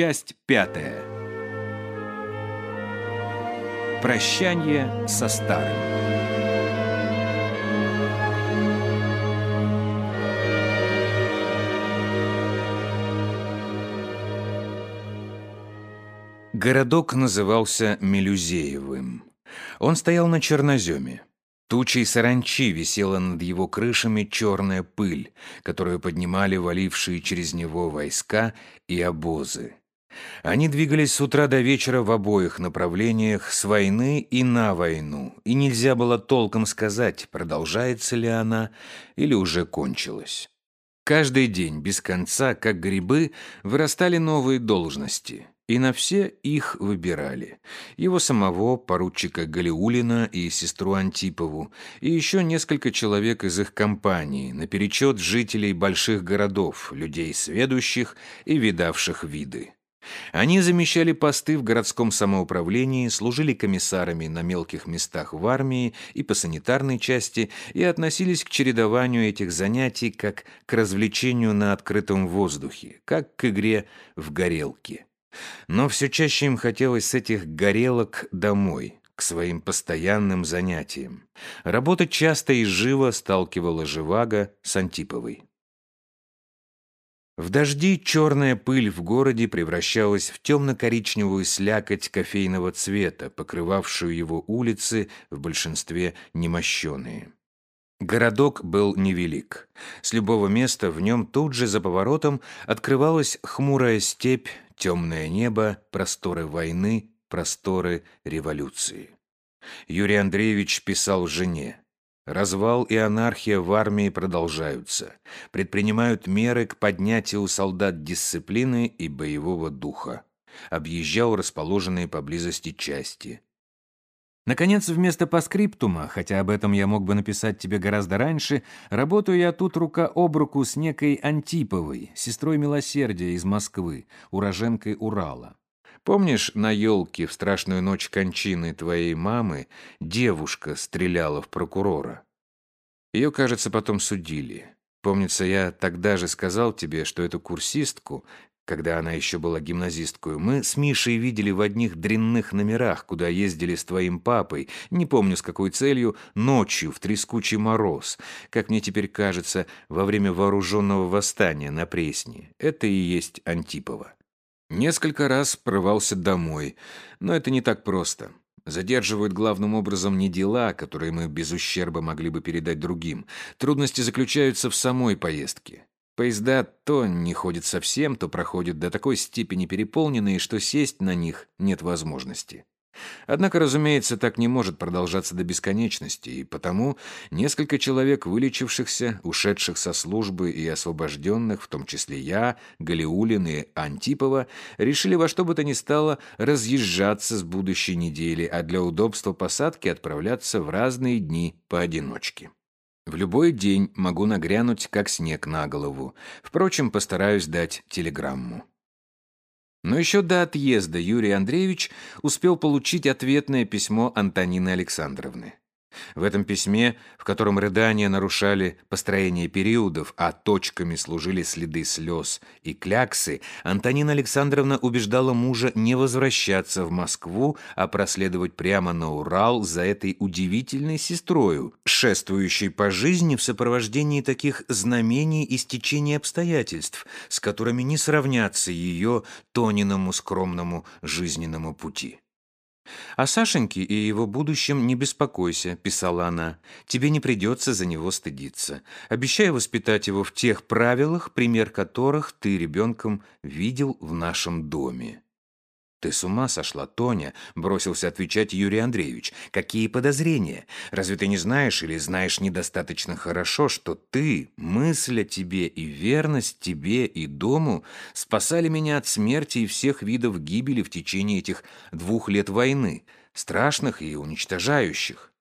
Часть пятая. Прощание со старым. Городок назывался Мелюзеевым. Он стоял на черноземе. Тучей саранчи висела над его крышами черная пыль, которую поднимали валившие через него войска и обозы. Они двигались с утра до вечера в обоих направлениях, с войны и на войну, и нельзя было толком сказать, продолжается ли она или уже кончилась. Каждый день, без конца, как грибы, вырастали новые должности и на все их выбирали. Его самого, поручика Галиулина и сестру Антипову, и еще несколько человек из их компании, наперечет жителей больших городов, людей сведущих и видавших виды. Они замещали посты в городском самоуправлении, служили комиссарами на мелких местах в армии и по санитарной части и относились к чередованию этих занятий как к развлечению на открытом воздухе, как к игре в горелки. Но все чаще им хотелось с этих горелок домой, к своим постоянным занятиям. Работа часто и живо сталкивала Живаго с Антиповой. В дожди черная пыль в городе превращалась в темно-коричневую слякоть кофейного цвета, покрывавшую его улицы, в большинстве немощенные. Городок был невелик. С любого места в нем тут же за поворотом открывалась хмурая степь, темное небо, просторы войны, просторы революции. Юрий Андреевич писал жене. Развал и анархия в армии продолжаются. Предпринимают меры к поднятию у солдат дисциплины и боевого духа. Объезжал расположенные поблизости части. Наконец, вместо паскриптума, хотя об этом я мог бы написать тебе гораздо раньше, работаю я тут рука об руку с некой Антиповой, сестрой милосердия из Москвы, уроженкой Урала. Помнишь, на елке в страшную ночь кончины твоей мамы девушка стреляла в прокурора? Ее, кажется, потом судили. Помнится, я тогда же сказал тебе, что эту курсистку когда она еще была гимназисткой, мы с Мишей видели в одних дрянных номерах, куда ездили с твоим папой, не помню с какой целью, ночью в трескучий мороз, как мне теперь кажется, во время вооруженного восстания на Пресне. Это и есть Антипова. Несколько раз прорывался домой, но это не так просто. Задерживают главным образом не дела, которые мы без ущерба могли бы передать другим. Трудности заключаются в самой поездке. Поезда то не ходят совсем, то проходят до такой степени переполненные, что сесть на них нет возможности. Однако, разумеется, так не может продолжаться до бесконечности, и потому несколько человек, вылечившихся, ушедших со службы и освобожденных, в том числе я, Галиулин и Антипова, решили во что бы то ни стало разъезжаться с будущей недели, а для удобства посадки отправляться в разные дни поодиночке. В любой день могу нагрянуть, как снег на голову. Впрочем, постараюсь дать телеграмму. Но еще до отъезда Юрий Андреевич успел получить ответное письмо Антонины Александровны. В этом письме, в котором рыдания нарушали построение периодов, а точками служили следы слез и кляксы, Антонина Александровна убеждала мужа не возвращаться в Москву, а проследовать прямо на Урал за этой удивительной сестрою, шествующей по жизни в сопровождении таких знамений и стечений обстоятельств, с которыми не сравнятся ее Тониному скромному жизненному пути. «О Сашеньке и его будущем не беспокойся», — писала она. «Тебе не придется за него стыдиться. Обещаю воспитать его в тех правилах, пример которых ты ребенком видел в нашем доме». «Ты с ума сошла, Тоня?» — бросился отвечать Юрий Андреевич. «Какие подозрения? Разве ты не знаешь или знаешь недостаточно хорошо, что ты, мысль о тебе и верность тебе и дому спасали меня от смерти и всех видов гибели в течение этих двух лет войны, страшных и уничтожающих?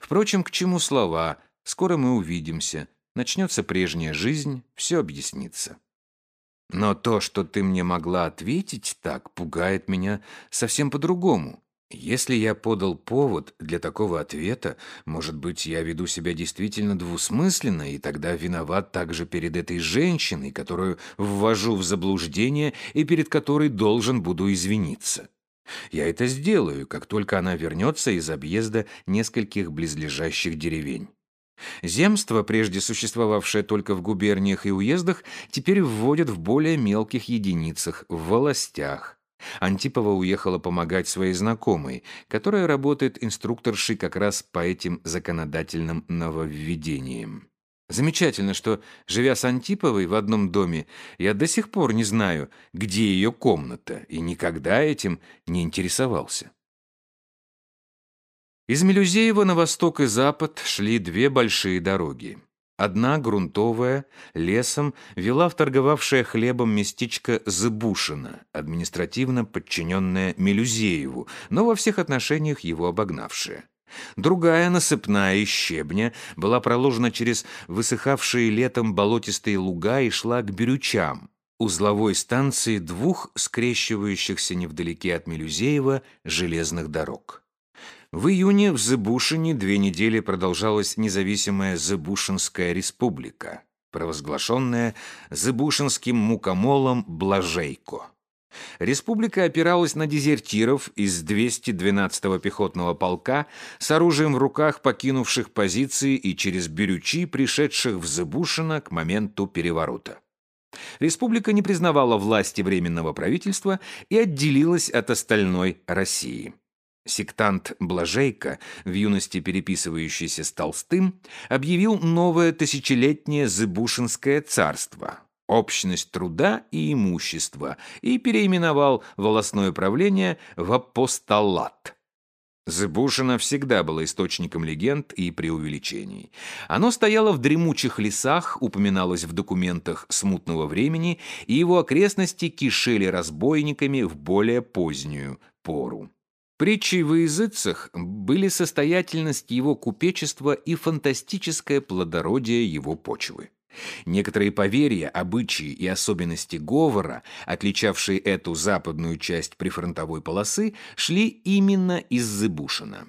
Впрочем, к чему слова? Скоро мы увидимся. Начнется прежняя жизнь, все объяснится». Но то, что ты мне могла ответить так, пугает меня совсем по-другому. Если я подал повод для такого ответа, может быть, я веду себя действительно двусмысленно, и тогда виноват также перед этой женщиной, которую ввожу в заблуждение и перед которой должен буду извиниться. Я это сделаю, как только она вернется из объезда нескольких близлежащих деревень. Земство, прежде существовавшее только в губерниях и уездах, теперь вводят в более мелких единицах, в волостях, Антипова уехала помогать своей знакомой, которая работает инструкторшей как раз по этим законодательным нововведениям. Замечательно, что, живя с Антиповой в одном доме, я до сих пор не знаю, где ее комната, и никогда этим не интересовался. Из Мелюзеева на восток и запад шли две большие дороги. Одна, грунтовая, лесом, вела в торговавшее хлебом местечко Зыбушино, административно подчиненное Мелюзееву, но во всех отношениях его обогнавшая. Другая, насыпная из щебня, была проложена через высыхавшие летом болотистые луга и шла к Бирючам, узловой станции двух скрещивающихся невдалеке от Мелюзеева железных дорог. В июне в Зыбушине две недели продолжалась независимая Зыбушинская республика, провозглашенная Зыбушинским мукомолом Блажейко. Республика опиралась на дезертиров из 212-го пехотного полка с оружием в руках, покинувших позиции и через Бирючи, пришедших в Зыбушино к моменту переворота. Республика не признавала власти Временного правительства и отделилась от остальной России. Сектант Блажейко, в юности переписывающийся с Толстым, объявил новое тысячелетнее Зыбушинское царство, общность труда и имущества, и переименовал волосное правление в апостолат. Зыбушино всегда было источником легенд и преувеличений. Оно стояло в дремучих лесах, упоминалось в документах смутного времени, и его окрестности кишели разбойниками в более позднюю пору. Притчей во языцах были состоятельность его купечества и фантастическое плодородие его почвы. Некоторые поверья, обычаи и особенности говора, отличавшие эту западную часть прифронтовой полосы, шли именно из Зыбушина.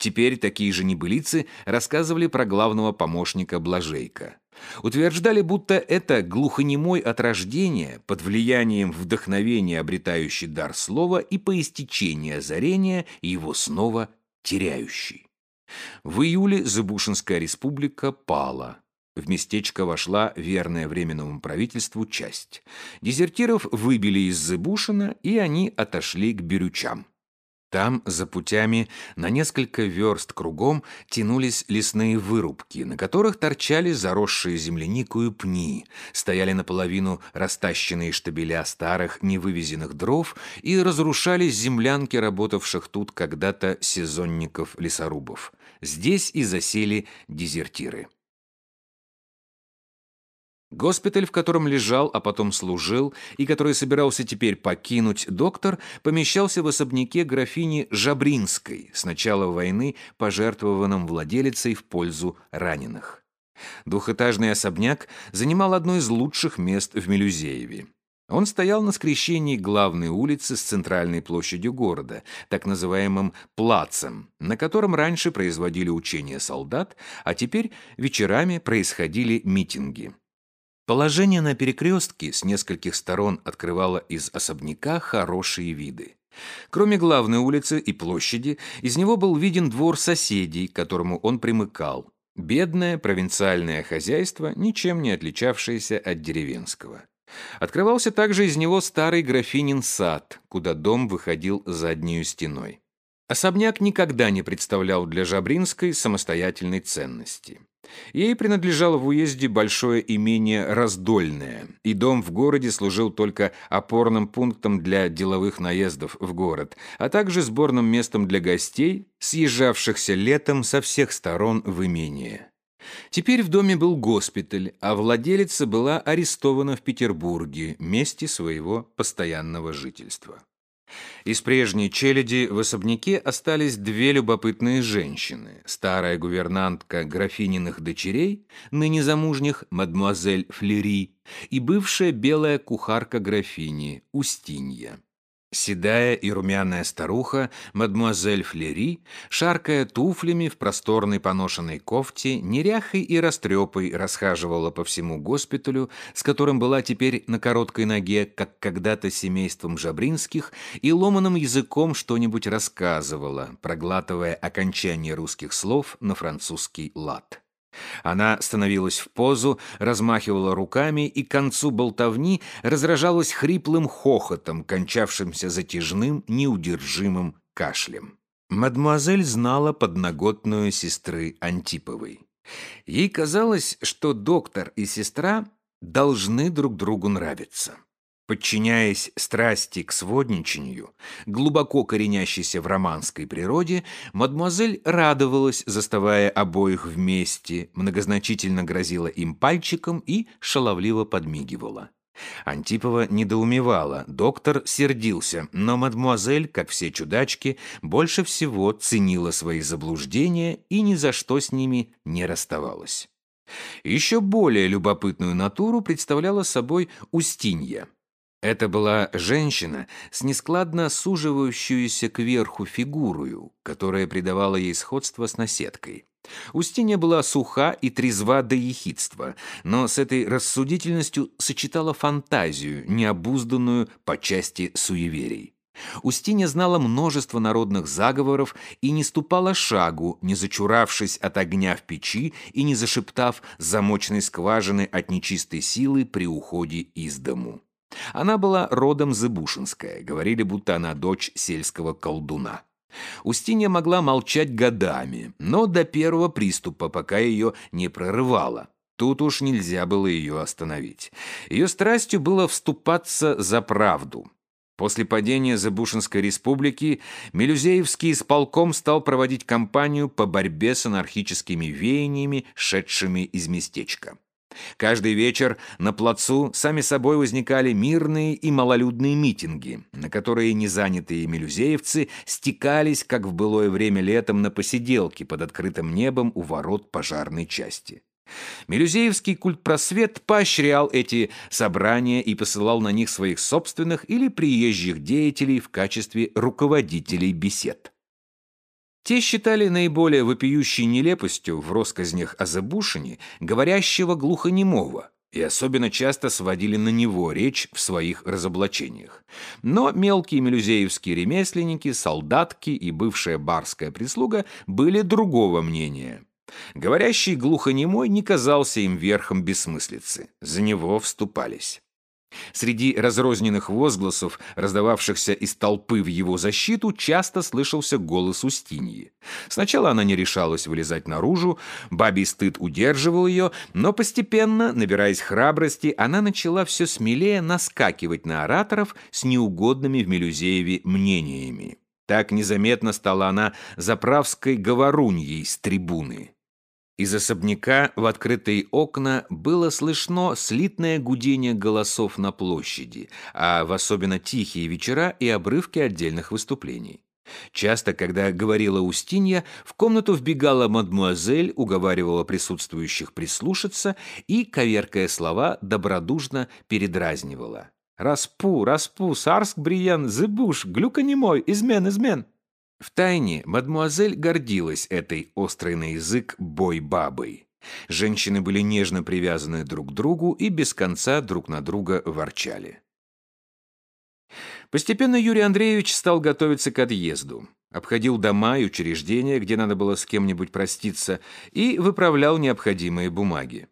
Теперь такие же небылицы рассказывали про главного помощника Блажейка. Утверждали, будто это глухонемой от рождения, под влиянием вдохновения обретающий дар слова и по истечении озарения его снова теряющий. В июле Зыбушинская республика пала. В местечко вошла верная Временному правительству часть. Дезертиров выбили из Зыбушина, и они отошли к Бирючам. Там, за путями, на несколько верст кругом тянулись лесные вырубки, на которых торчали заросшие земляникую пни, стояли наполовину растащенные штабеля старых невывезенных дров и разрушались землянки работавших тут когда-то сезонников-лесорубов. Здесь и засели дезертиры. Госпиталь, в котором лежал, а потом служил, и который собирался теперь покинуть доктор, помещался в особняке графини Жабринской, с начала войны пожертвованном владелицей в пользу раненых. Двухэтажный особняк занимал одно из лучших мест в Мелюзееве. Он стоял на скрещении главной улицы с центральной площадью города, так называемым «плацем», на котором раньше производили учения солдат, а теперь вечерами происходили митинги. Положение на перекрестке с нескольких сторон открывало из особняка хорошие виды. Кроме главной улицы и площади, из него был виден двор соседей, к которому он примыкал. Бедное провинциальное хозяйство, ничем не отличавшееся от деревенского. Открывался также из него старый графинин сад, куда дом выходил заднюю стеной. Особняк никогда не представлял для Жабринской самостоятельной ценности. Ей принадлежало в уезде большое имение Раздольное, и дом в городе служил только опорным пунктом для деловых наездов в город, а также сборным местом для гостей, съезжавшихся летом со всех сторон в имение. Теперь в доме был госпиталь, а владелица была арестована в Петербурге, месте своего постоянного жительства. Из прежней челяди в особняке остались две любопытные женщины. Старая гувернантка графининых дочерей, ныне замужних, мадемуазель Флери, и бывшая белая кухарка графини Устинья. Седая и румяная старуха, мадмуазель Флери, шаркая туфлями в просторной поношенной кофте, неряхой и растрепой расхаживала по всему госпиталю, с которым была теперь на короткой ноге, как когда-то семейством Жабринских, и ломаным языком что-нибудь рассказывала, проглатывая окончание русских слов на французский лад. Она становилась в позу, размахивала руками и к концу болтовни разражалась хриплым хохотом, кончавшимся затяжным, неудержимым кашлем. Мадемуазель знала подноготную сестры Антиповой. Ей казалось, что доктор и сестра должны друг другу нравиться. Подчиняясь страсти к сводничанию, глубоко коренящейся в романской природе, мадемуазель радовалась, заставая обоих вместе, многозначительно грозила им пальчиком и шаловливо подмигивала. Антипова недоумевала, доктор сердился, но мадемуазель, как все чудачки, больше всего ценила свои заблуждения и ни за что с ними не расставалась. Еще более любопытную натуру представляла собой Устинья – это была женщина с нескладно суживающуюся кверху фигурою, которая придавала ей сходство с наседкой. Устинья была суха и трезва до ехидства, но с этой рассудительностью сочетала фантазию, необузданную по части суеверий. Устинья знала множество народных заговоров и не ступала шагу, не зачуравшись от огня в печи и не зашептав замочной скважины от нечистой силы при уходе из дому. Она была родом Зыбушинская, говорили, будто она дочь сельского колдуна. Устинья могла молчать годами, но до первого приступа, пока ее не прорывало. Тут уж нельзя было ее остановить. Ее страстью было вступаться за правду. После падения Забушинской республики Мелюзеевский исполком стал проводить кампанию по борьбе с анархическими веяниями, шедшими из местечка. Каждый вечер на плацу сами собой возникали мирные и малолюдные митинги, на которые незанятые мелюзеевцы стекались, как в былое время летом, на посиделки под открытым небом у ворот пожарной части. Мелюзеевский культпросвет поощрял эти собрания и посылал на них своих собственных или приезжих деятелей в качестве руководителей бесед. Те считали наиболее вопиющей нелепостью в россказнях о Забушине говорящего глухонемого, и особенно часто сводили на него речь в своих разоблачениях. Но мелкие мелюзеевские ремесленники, солдатки и бывшая барская прислуга были другого мнения. Говорящий глухонемой не казался им верхом бессмыслицы, за него вступались. Среди разрозненных возгласов, раздававшихся из толпы в его защиту, часто слышался голос Устиньи. Сначала она не решалась вылезать наружу, бабий стыд удерживал ее, но постепенно, набираясь храбрости, она начала все смелее наскакивать на ораторов с неугодными в Мелюзееве мнениями. Так незаметно стала она заправской говоруньей с трибуны. Из особняка в открытые окна было слышно слитное гудение голосов на площади, а в особенно тихие вечера и обрывки отдельных выступлений. Часто, когда говорила Устинья, в комнату вбегала мадмуазель, уговаривала присутствующих прислушаться и, коверкая слова, добродушно передразнивала. «Распу, распу, сарск, бриен, зыбуш, глюка немой, измен, измен!» Втайне мадмуазель гордилась этой острой на язык бой-бабой. Женщины были нежно привязаны друг к другу и без конца друг на друга ворчали. Постепенно Юрий Андреевич стал готовиться к отъезду. Обходил дома и учреждения, где надо было с кем-нибудь проститься, и выправлял необходимые бумаги.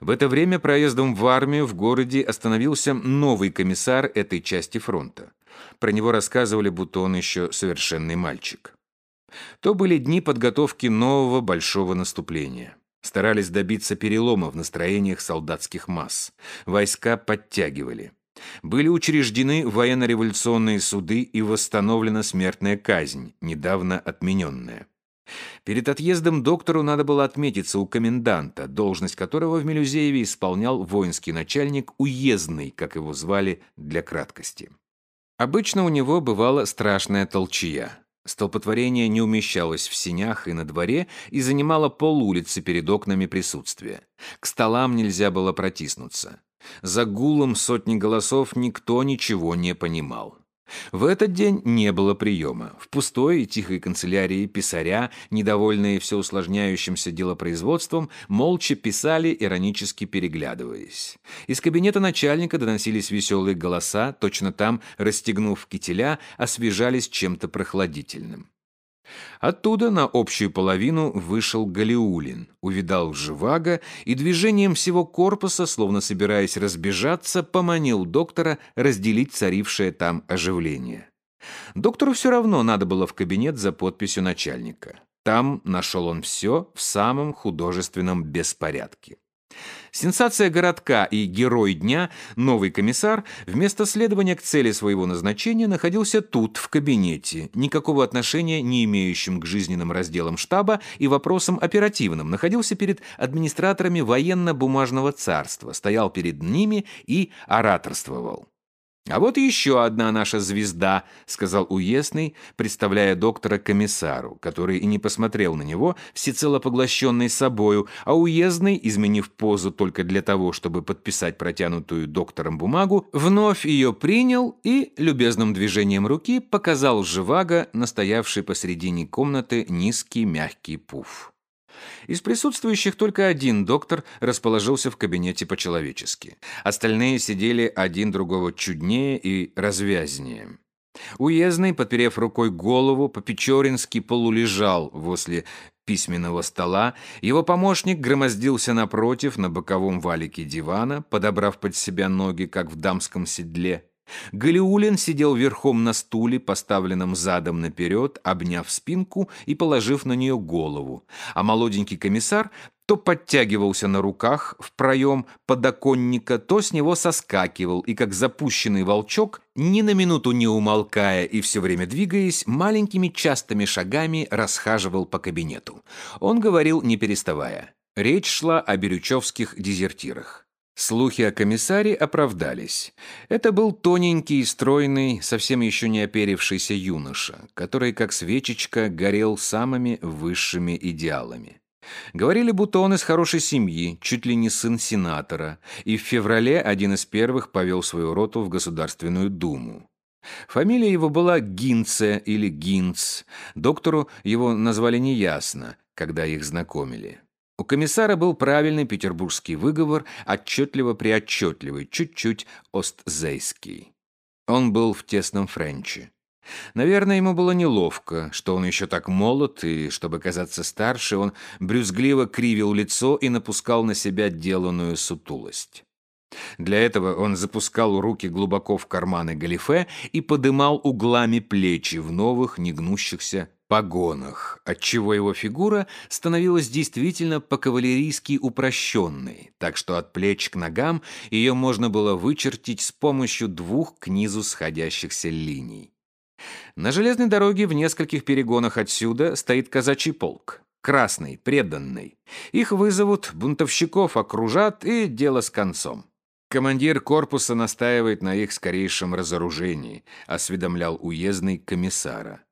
В это время проездом в армию в городе остановился новый комиссар этой части фронта. Про него рассказывали, будто он еще совершенный мальчик. То были дни подготовки нового большого наступления. Старались добиться перелома в настроениях солдатских масс. Войска подтягивали. Были учреждены военно-революционные суды и восстановлена смертная казнь, недавно отмененная. Перед отъездом доктору надо было отметиться у коменданта, должность которого в Мелюзееве исполнял воинский начальник уездный, как его звали для краткости. Обычно у него бывала страшная толчья. Столпотворение не умещалось в синях и на дворе и занимало пол улицы перед окнами присутствия. К столам нельзя было протиснуться. За гулом сотни голосов никто ничего не понимал. В этот день не было приема. В пустой и тихой канцелярии писаря, недовольные все усложняющимся делопроизводством, молча писали, иронически переглядываясь. Из кабинета начальника доносились веселые голоса, точно там, расстегнув кителя, освежались чем-то прохладительным. Оттуда на общую половину вышел Галиулин, увидал Живаго и движением всего корпуса, словно собираясь разбежаться, поманил доктора разделить царившее там оживление. Доктору все равно надо было в кабинет за подписью начальника. Там нашел он все в самом художественном беспорядке. Сенсация городка и герой дня, новый комиссар, вместо следования к цели своего назначения находился тут, в кабинете, никакого отношения не имеющим к жизненным разделам штаба и вопросам оперативным, находился перед администраторами военно-бумажного царства, стоял перед ними и ораторствовал. «А вот еще одна наша звезда», — сказал Уестный, представляя доктора комиссару, который и не посмотрел на него, всецело поглощенный собою, а Уездный, изменив позу только для того, чтобы подписать протянутую доктором бумагу, вновь ее принял и любезным движением руки показал Живаго, настоявший посредине комнаты низкий мягкий пуф. Из присутствующих только один доктор расположился в кабинете по-человечески. Остальные сидели один другого чуднее и развязнее. Уездный, подперев рукой голову, по-печорински полулежал возле письменного стола, его помощник громоздился напротив на боковом валике дивана, подобрав под себя ноги, как в дамском седле. Галиулин сидел верхом на стуле, поставленном задом наперед, обняв спинку и положив на нее голову, а молоденький комиссар то подтягивался на руках в проем подоконника, то с него соскакивал и, как запущенный волчок, ни на минуту не умолкая и все время двигаясь, маленькими частыми шагами расхаживал по кабинету. Он говорил, не переставая. Речь шла о бирючевских дезертирах. Слухи о комиссаре оправдались. Это был тоненький, стройный, совсем еще не оперившийся юноша, который, как свечечка, горел самыми высшими идеалами. Говорили, будто он из хорошей семьи, чуть ли не сын сенатора, и в феврале один из первых повел свою роту в Государственную Думу. Фамилия его была Гинце или Гинц. Доктору его назвали неясно, когда их знакомили. У комиссара был правильный петербургский выговор, отчетливо-приотчетливый, чуть-чуть остзейский. Он был в тесном френче. Наверное, ему было неловко, что он еще так молод, и, чтобы казаться старше, он брюзгливо кривил лицо и напускал на себя деланную сутулость. Для этого он запускал руки глубоко в карманы галифе и подымал углами плечи в новых негнущихся погонах, отчего его фигура становилась действительно по-кавалерийски упрощенной, так что от плеч к ногам ее можно было вычертить с помощью двух к низу сходящихся линий. На железной дороге в нескольких перегонах отсюда стоит казачий полк. Красный, преданный. Их вызовут, бунтовщиков окружат, и дело с концом. Командир корпуса настаивает на их скорейшем разоружении, осведомлял уездный комиссара.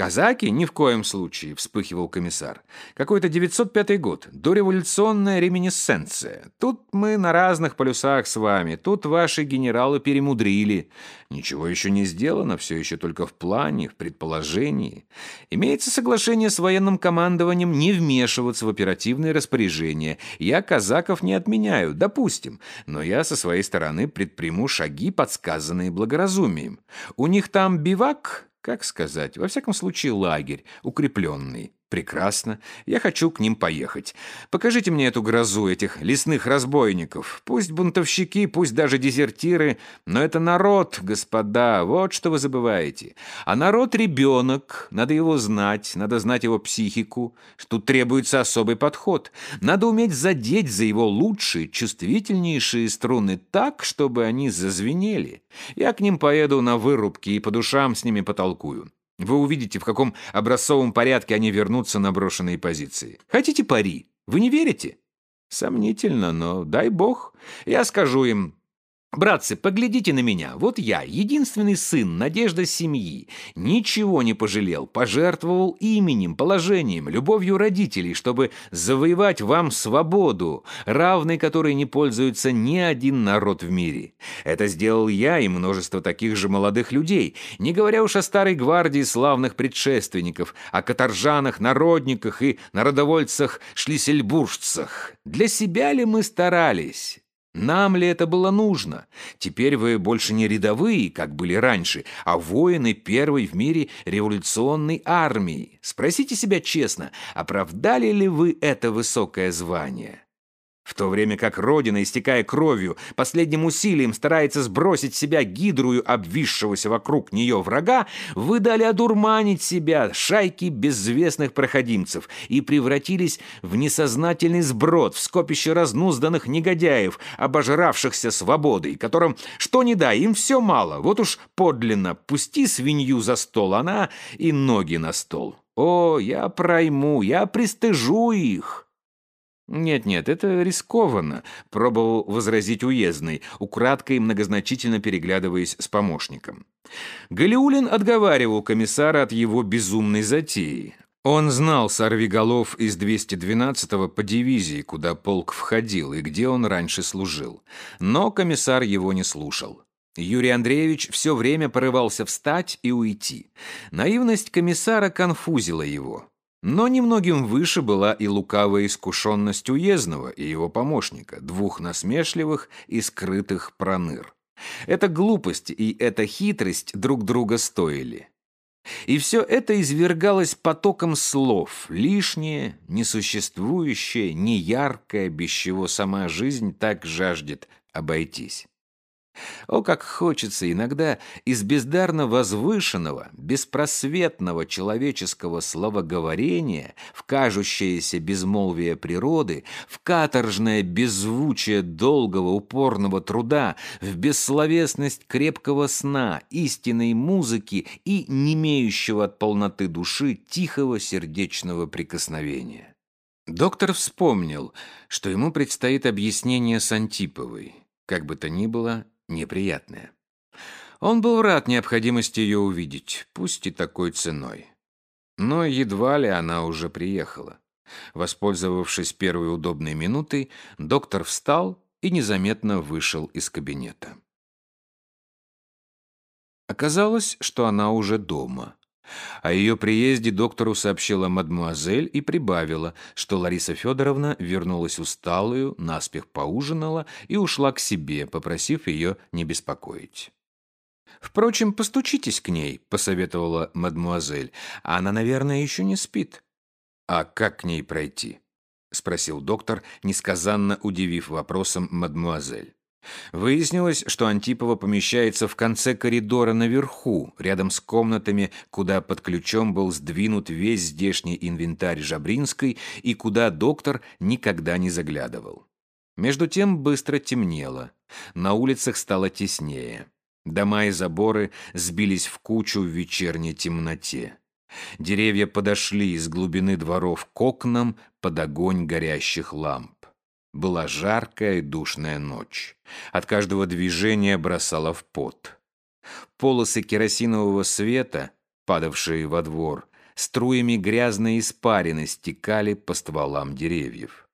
«Казаки? Ни в коем случае», — вспыхивал комиссар. «Какой-то 905 год. Дореволюционная реминесценция. Тут мы на разных полюсах с вами. Тут ваши генералы перемудрили. Ничего еще не сделано, все еще только в плане, в предположении. Имеется соглашение с военным командованием не вмешиваться в оперативные распоряжения. Я казаков не отменяю, допустим, но я со своей стороны предприму шаги, подсказанные благоразумием. У них там бивак, как сказать? Во всяком случае, лагерь, укрепленный. «Прекрасно. Я хочу к ним поехать. Покажите мне эту грозу, этих лесных разбойников. Пусть бунтовщики, пусть даже дезертиры, но это народ, господа, вот что вы забываете. А народ — ребенок, надо его знать, надо знать его психику. Тут требуется особый подход. Надо уметь задеть за его лучшие, чувствительнейшие струны так, чтобы они зазвенели. Я к ним поеду на вырубки и по душам с ними потолкую. Вы увидите, в каком образцовом порядке они вернутся на брошенные позиции. Хотите пари? Вы не верите? Сомнительно, но дай бог. Я скажу им, Братцы, поглядите на меня. Вот я, единственный сын, надежда семьи. Ничего не пожалел, пожертвовал именем, положением, любовью родителей, чтобы завоевать вам свободу, равной которой не пользуется ни один народ в мире. Это сделал я и множество таких же молодых людей, не говоря уж о старой гвардии славных предшественников, о каторжанах, народниках и народовольцах-шлиссельбуржцах. Для себя ли мы старались? Нам ли это было нужно? Теперь вы больше не рядовые, как были раньше, а воины первой в мире революционной армии. Спросите себя честно, оправдали ли вы это высокое звание? В то время как Родина, истекая кровью, последним усилием старается сбросить себя гидрую обвисшегося вокруг нее врага, вы дали одурманить себя шайки безвестных проходимцев и превратились в несознательный сброд, в скопище разнузданных негодяев, обожравшихся свободой, которым, что ни дай, им все мало, вот уж подлинно, пусти свинью за стол, она и ноги на стол. О, я пройму, я пристыжу их!» «Нет-нет, это рискованно», — пробовал возразить уездный, украдкой многозначительно переглядываясь с помощником. Галиулин отговаривал комиссара от его безумной затеи. Он знал сорвиголов из 212-го по дивизии, куда полк входил и где он раньше служил. Но комиссар его не слушал. Юрий Андреевич все время порывался встать и уйти. Наивность комиссара конфузила его. Но немногим выше была и лукавая искушенность уездного и его помощника, двух насмешливых и скрытых проныр. Эта глупость и эта хитрость друг друга стоили. И все это извергалось потоком слов, лишнее, несуществующее, неяркое, без чего сама жизнь так жаждет обойтись. О, как хочется иногда из бездарно возвышенного, беспросветного человеческого словоговорения в кажущееся безмолвие природы, в каторжное беззвучие долгого упорного труда, в бессловесность крепкого сна, истинной музыки и немеющего от полноты души тихого сердечного прикосновения. Доктор вспомнил, что ему предстоит объяснение с Антиповой. Как бы то ни было, неприятное. Он был рад необходимости ее увидеть, пусть и такой ценой. Но едва ли она уже приехала. Воспользовавшись первой удобной минутой, доктор встал и незаметно вышел из кабинета. Оказалось, что она уже дома. О ее приезде доктору сообщила мадмуазель и прибавила, что Лариса Федоровна вернулась усталую, наспех поужинала и ушла к себе, попросив ее не беспокоить. «Впрочем, постучитесь к ней», — посоветовала мадмуазель. «Она, наверное, еще не спит». «А как к ней пройти?» — спросил доктор, несказанно удивив вопросом мадмуазель. Выяснилось, что Антипова помещается в конце коридора наверху, рядом с комнатами, куда под ключом был сдвинут весь здешний инвентарь Жабринской и куда доктор никогда не заглядывал. Между тем быстро темнело. На улицах стало теснее. Дома и заборы сбились в кучу в вечерней темноте. Деревья подошли из глубины дворов к окнам под огонь горящих ламп. Была жаркая и душная ночь. От каждого движения бросала в пот. Полосы керосинового света, падавшие во двор, струями грязной испарины стекали по стволам деревьев.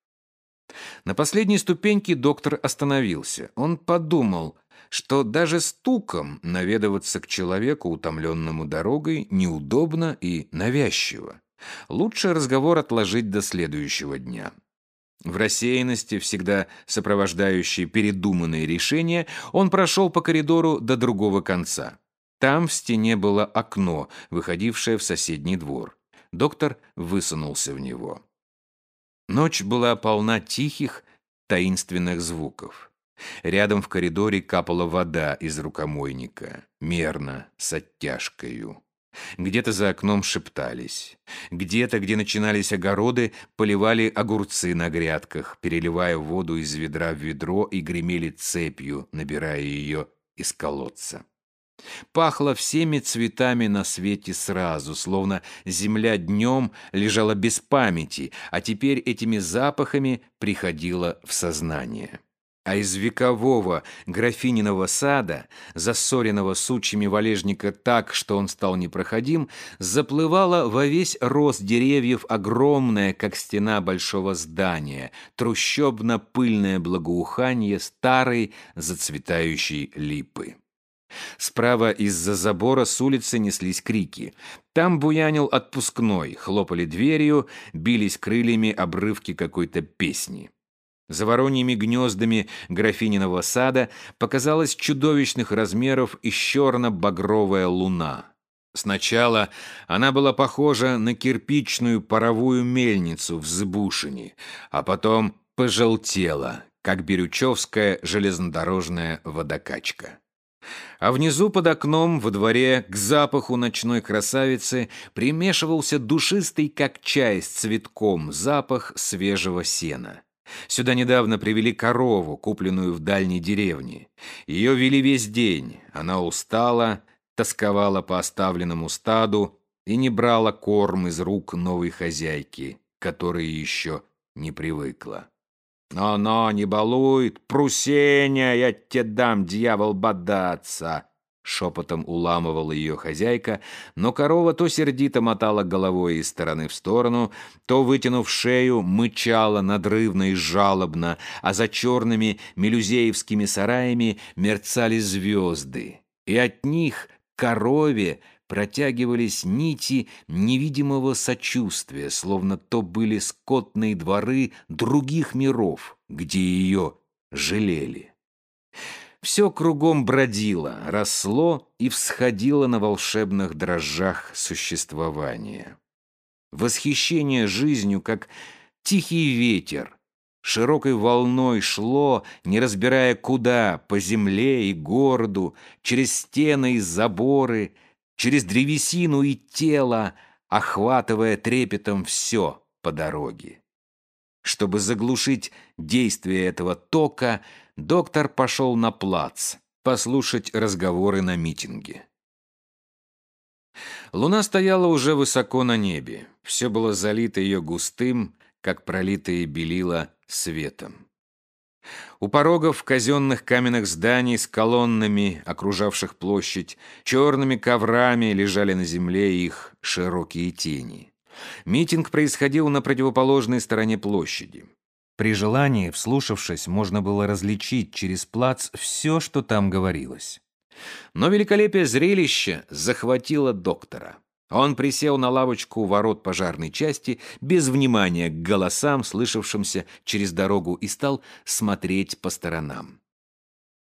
На последней ступеньке доктор остановился. Он подумал, что даже стуком наведываться к человеку, утомленному дорогой, неудобно и навязчиво. Лучше разговор отложить до следующего дня. В рассеянности, всегда сопровождающей передуманные решения, он прошел по коридору до другого конца. Там в стене было окно, выходившее в соседний двор. Доктор высунулся в него. Ночь была полна тихих, таинственных звуков. Рядом в коридоре капала вода из рукомойника, мерно, с оттяжкою. Где-то за окном шептались. Где-то, где начинались огороды, поливали огурцы на грядках, переливая воду из ведра в ведро и гремели цепью, набирая ее из колодца. Пахло всеми цветами на свете сразу, словно земля днем лежала без памяти, а теперь этими запахами приходила в сознание. А из векового графининого сада, засоренного сучьями валежника так, что он стал непроходим, заплывало во весь рост деревьев огромное, как стена большого здания, трущобно-пыльное благоухание старой зацветающей липы. Справа из-за забора с улицы неслись крики. Там буянил отпускной, хлопали дверью, бились крыльями обрывки какой-то песни. За вороньими гнездами графининого сада показалась чудовищных размеров и черно-багровая луна. Сначала она была похожа на кирпичную паровую мельницу в Збушине, а потом пожелтела, как Бирючевская железнодорожная водокачка. А внизу под окном во дворе к запаху ночной красавицы примешивался душистый, как чай с цветком, запах свежего сена. Сюда недавно привели корову, купленную в дальней деревне. Ее вели весь день. Она устала, тосковала по оставленному стаду и не брала корм из рук новой хозяйки, которая еще не привыкла. «Но-но, не балуй, прусеня, я тебе дам, дьявол, бодаться!» Шепотом уламывала ее хозяйка, но корова то сердито мотала головой из стороны в сторону, то, вытянув шею, мычала надрывно и жалобно, а за черными мелюзеевскими сараями мерцали звезды. И от них корове протягивались нити невидимого сочувствия, словно то были скотные дворы других миров, где ее жалели. Все кругом бродило, росло и всходило на волшебных дрожжах существования. Восхищение жизнью, как тихий ветер, широкой волной шло, не разбирая куда, по земле и городу, через стены и заборы, через древесину и тело, охватывая трепетом все по дороге. Чтобы заглушить действие этого тока, доктор пошел на плац послушать разговоры на митинге. Луна стояла уже высоко на небе. Все было залито ее густым, как пролитое белило, светом. У порогов казенных каменных зданий с колоннами, окружавших площадь, черными коврами лежали на земле их широкие тени. Митинг происходил на противоположной стороне площади. При желании, вслушавшись, можно было различить через плац все, что там говорилось. Но великолепие зрелища захватило доктора. Он присел на лавочку у ворот пожарной части без внимания к голосам, слышавшимся через дорогу, и стал смотреть по сторонам.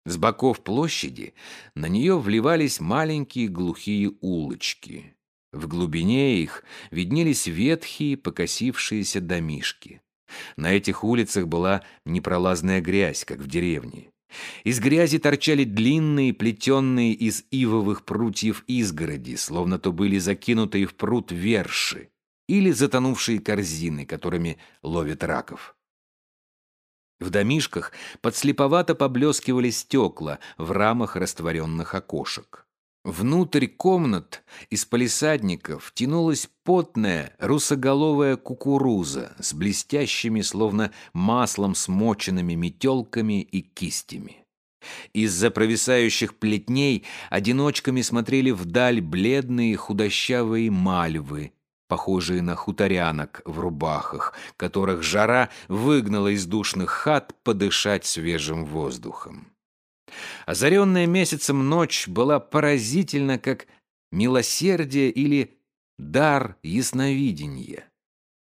С боков площади на нее вливались маленькие глухие улочки. В глубине их виднелись ветхие покосившиеся домишки. На этих улицах была непролазная грязь, как в деревне. Из грязи торчали длинные, плетенные из ивовых прутьев изгороди, словно то были закинутые в пруд верши или затонувшие корзины, которыми ловят раков. В домишках подслеповато поблескивали стекла в рамах растворенных окошек. Внутрь комнат из палисадников тянулась потная русоголовая кукуруза с блестящими, словно маслом смоченными метелками и кистями. Из-за провисающих плетней одиночками смотрели вдаль бледные худощавые мальвы, похожие на хуторянок в рубахах, которых жара выгнала из душных хат подышать свежим воздухом. Озаренная месяцем ночь была поразительна, как милосердие или дар ясновидения.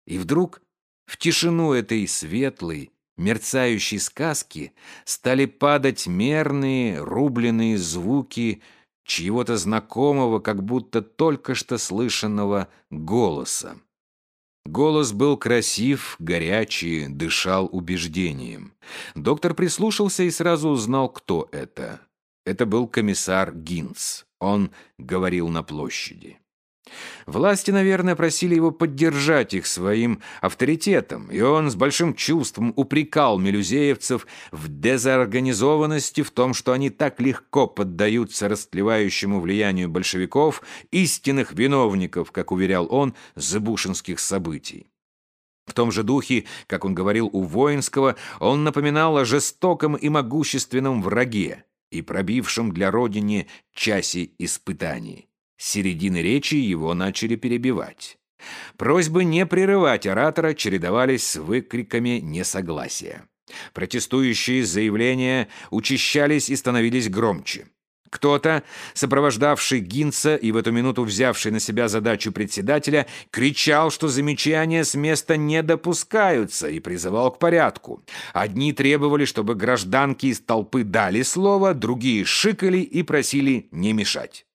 И вдруг в тишину этой светлой, мерцающей сказки стали падать мерные, рубленные звуки чьего-то знакомого, как будто только что слышанного голоса. Голос был красив, горячий, дышал убеждением. Доктор прислушался и сразу узнал, кто это. Это был комиссар Гинц. Он говорил на площади. Власти, наверное, просили его поддержать их своим авторитетом, и он с большим чувством упрекал мелюзеевцев в дезорганизованности, в том, что они так легко поддаются растлевающему влиянию большевиков, истинных виновников, как уверял он, забушинских событий. В том же духе, как он говорил у воинского, он напоминал о жестоком и могущественном враге и пробившем для родине часи испытаний. С середины речи его начали перебивать. Просьбы не прерывать оратора чередовались с выкриками несогласия. Протестующие заявления учащались и становились громче. Кто-то, сопровождавший Гинца и в эту минуту взявший на себя задачу председателя, кричал, что замечания с места не допускаются и призывал к порядку. Одни требовали, чтобы гражданки из толпы дали слово, другие шикали и просили не мешать.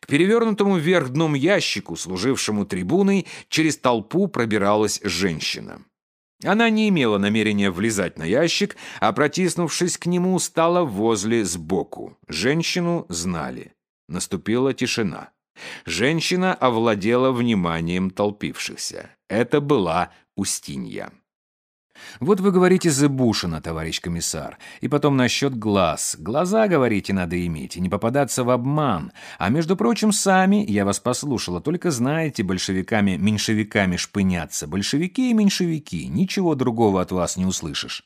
К перевернутому вверх дном ящику, служившему трибуной, через толпу пробиралась женщина. Она не имела намерения влезать на ящик, а, протиснувшись к нему, стала возле сбоку. Женщину знали. Наступила тишина. Женщина овладела вниманием толпившихся. Это была Устинья. Вот вы говорите Зыбушина, товарищ комиссар, и потом насчет глаз. Глаза, говорите, надо иметь, и не попадаться в обман. А между прочим, сами, я вас послушала, только знаете, большевиками-меньшевиками шпыняться. Большевики и меньшевики, ничего другого от вас не услышишь.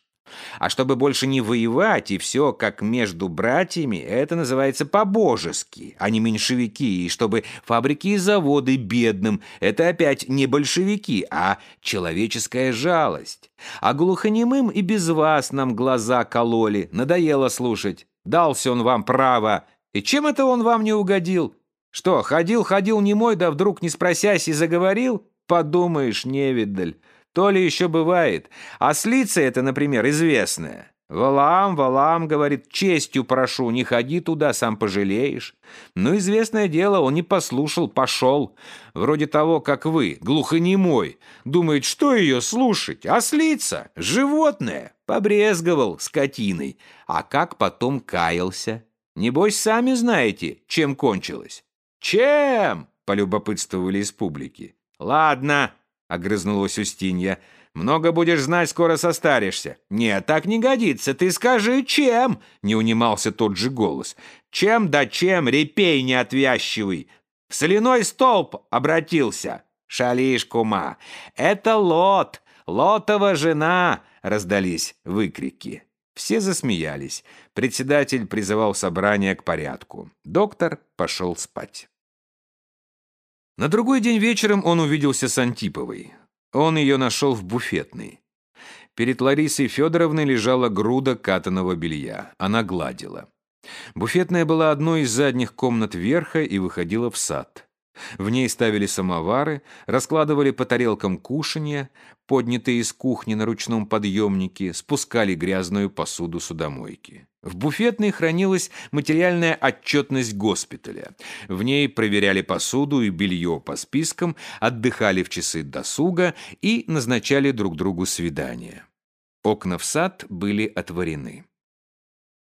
А чтобы больше не воевать и все как между братьями, это называется по-божески, а не меньшевики. И чтобы фабрики и заводы бедным, это опять не большевики, а человеческая жалость. А глухонемым и без вас нам глаза кололи, надоело слушать. Дался он вам право. И чем это он вам не угодил? Что, ходил-ходил немой, да вдруг не спросясь и заговорил? Подумаешь, невидаль. То ли еще бывает. Ослица это, например, известная. «Валам, Валам, — говорит, — честью прошу, не ходи туда, сам пожалеешь». Но известное дело, он не послушал, пошел. Вроде того, как вы, глухонемой. Думает, что ее слушать? Ослица, животное. Побрезговал скотиной. А как потом каялся? Небось, сами знаете, чем кончилось. «Чем?» — полюбопытствовали из публики. «Ладно, огрызнулась Устинья. «Много будешь знать, скоро состаришься». «Нет, так не годится. Ты скажи, чем?» — не унимался тот же голос. «Чем да чем, репей неотвязчивый!» «В соляной столб обратился!» «Шалишь, кума!» «Это Лот! Лотова жена!» — раздались выкрики. Все засмеялись. Председатель призывал собрание к порядку. Доктор пошел спать. На другой день вечером он увиделся с Антиповой. Он ее нашел в буфетной. Перед Ларисой Федоровной лежала груда катаного белья. Она гладила. Буфетная была одной из задних комнат верха и выходила в сад. В ней ставили самовары, раскладывали по тарелкам кушанья, поднятые из кухни на ручном подъемнике, спускали грязную посуду судомойки. В буфетной хранилась материальная отчетность госпиталя. В ней проверяли посуду и белье по спискам, отдыхали в часы досуга и назначали друг другу свидания. Окна в сад были отворены.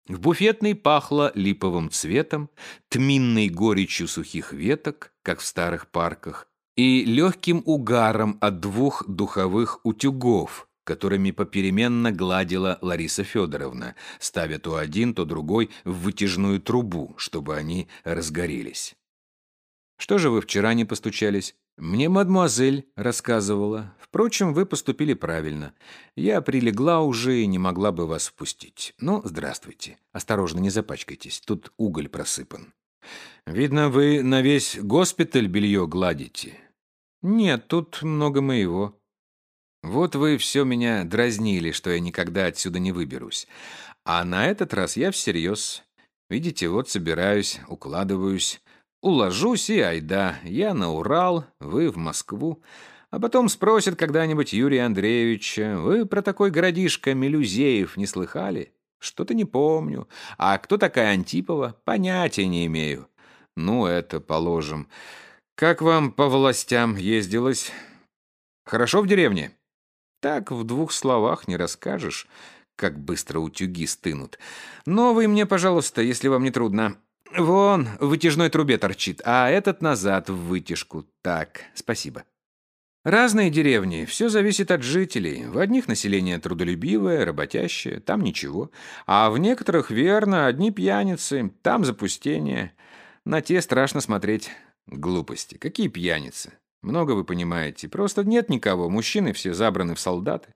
В буфетной пахло липовым цветом, тминной горечью сухих веток, как в старых парках, и легким угаром от двух духовых утюгов, которыми попеременно гладила Лариса Федоровна, ставя то один, то другой в вытяжную трубу, чтобы они разгорелись. «Что же вы вчера не постучались?» «Мне мадмуазель рассказывала. Впрочем, вы поступили правильно. Я прилегла уже и не могла бы вас впустить. Ну, здравствуйте. Осторожно, не запачкайтесь. Тут уголь просыпан. Видно, вы на весь госпиталь белье гладите?» «Нет, тут много моего». Вот вы все меня дразнили, что я никогда отсюда не выберусь. А на этот раз я всерьез. Видите, вот собираюсь, укладываюсь. Уложусь и айда. Я на Урал, вы в Москву. А потом спросят когда-нибудь Юрия Андреевича, вы про такой городишко Мелюзеев не слыхали? Что-то не помню. А кто такая Антипова? Понятия не имею. Ну, это положим. Как вам по властям ездилось? Хорошо в деревне? Так в двух словах не расскажешь, как быстро утюги стынут. Но вы мне, пожалуйста, если вам не трудно. Вон, в вытяжной трубе торчит, а этот назад в вытяжку. Так, спасибо. Разные деревни, все зависит от жителей. В одних население трудолюбивое, работящее, там ничего. А в некоторых, верно, одни пьяницы, там запустение. На те страшно смотреть. Глупости. Какие пьяницы? Много вы понимаете. Просто нет никого. Мужчины все забраны в солдаты.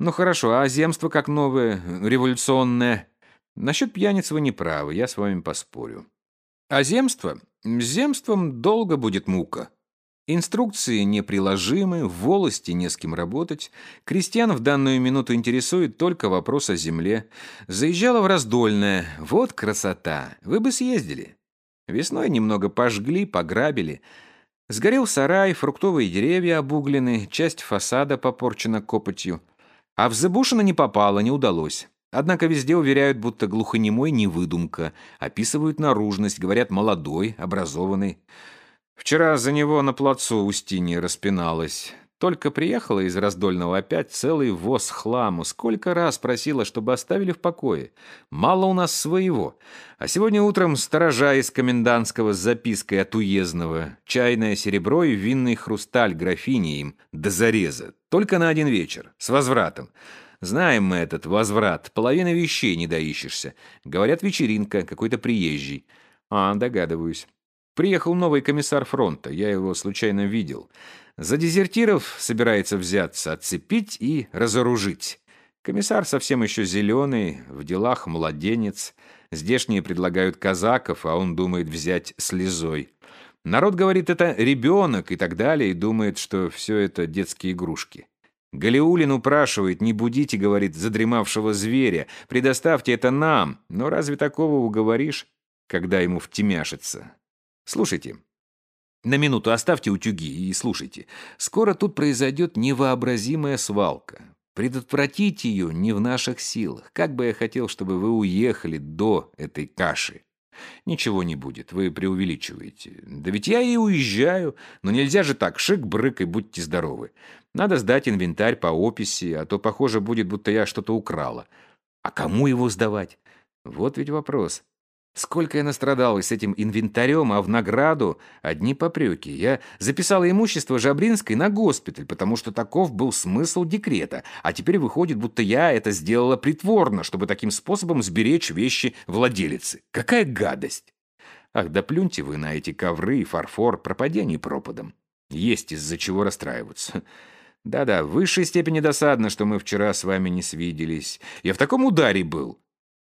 Ну хорошо, а земство как новое, революционное? Насчет пьяниц вы не правы, я с вами поспорю. А земство? С земством долго будет мука. Инструкции неприложимы, в волости не с кем работать. Крестьян в данную минуту интересует только вопрос о земле. Заезжала в Раздольное. Вот красота. Вы бы съездили. Весной немного пожгли, пограбили. Сгорел сарай, фруктовые деревья обуглены, часть фасада попорчена копотью. А в Зыбушино не попало, не удалось. Однако везде уверяют, будто глухонемой не выдумка. Описывают наружность, говорят, молодой, образованный. Вчера за него на плацу Устинья распиналась. Только приехала из Раздольного опять целый воз хламу. Сколько раз просила, чтобы оставили в покое. Мало у нас своего. А сегодня утром сторожа из комендантского с запиской от уездного. Чайное серебро и винный хрусталь графини им до зареза. Только на один вечер. С возвратом. Знаем мы этот возврат. Половины вещей не доищешься. Говорят, вечеринка, какой-то приезжий. А, догадываюсь. Приехал новый комиссар фронта. Я его случайно видел. За дезертиров собирается взяться, отцепить и разоружить. Комиссар совсем еще зеленый, в делах младенец. Здешние предлагают казаков, а он думает взять слезой. Народ говорит, это ребенок и так далее, и думает, что все это детские игрушки. Галиулин упрашивает, не будите, говорит, задремавшего зверя, предоставьте это нам. Но разве такого уговоришь, когда ему втемяшится? Слушайте, на минуту оставьте утюги и слушайте. Скоро тут произойдет невообразимая свалка. Предотвратить ее не в наших силах. Как бы я хотел, чтобы вы уехали до этой каши. Ничего не будет, вы преувеличиваете. Да ведь я и уезжаю. Но нельзя же так, шик-брык и будьте здоровы. Надо сдать инвентарь по описи, а то похоже будет, будто я что-то украла. А кому его сдавать? Вот ведь вопрос. Сколько я настрадалась с этим инвентарем, а в награду одни попреки. Я записала имущество Жабринской на госпиталь, потому что таков был смысл декрета. А теперь выходит, будто я это сделала притворно, чтобы таким способом сберечь вещи владелицы. Какая гадость! Ах, да плюньте вы на эти ковры и фарфор, пропадя не пропадом. Есть из-за чего расстраиваться. Да-да, в высшей степени досадно, что мы вчера с вами не свиделись. Я в таком ударе был.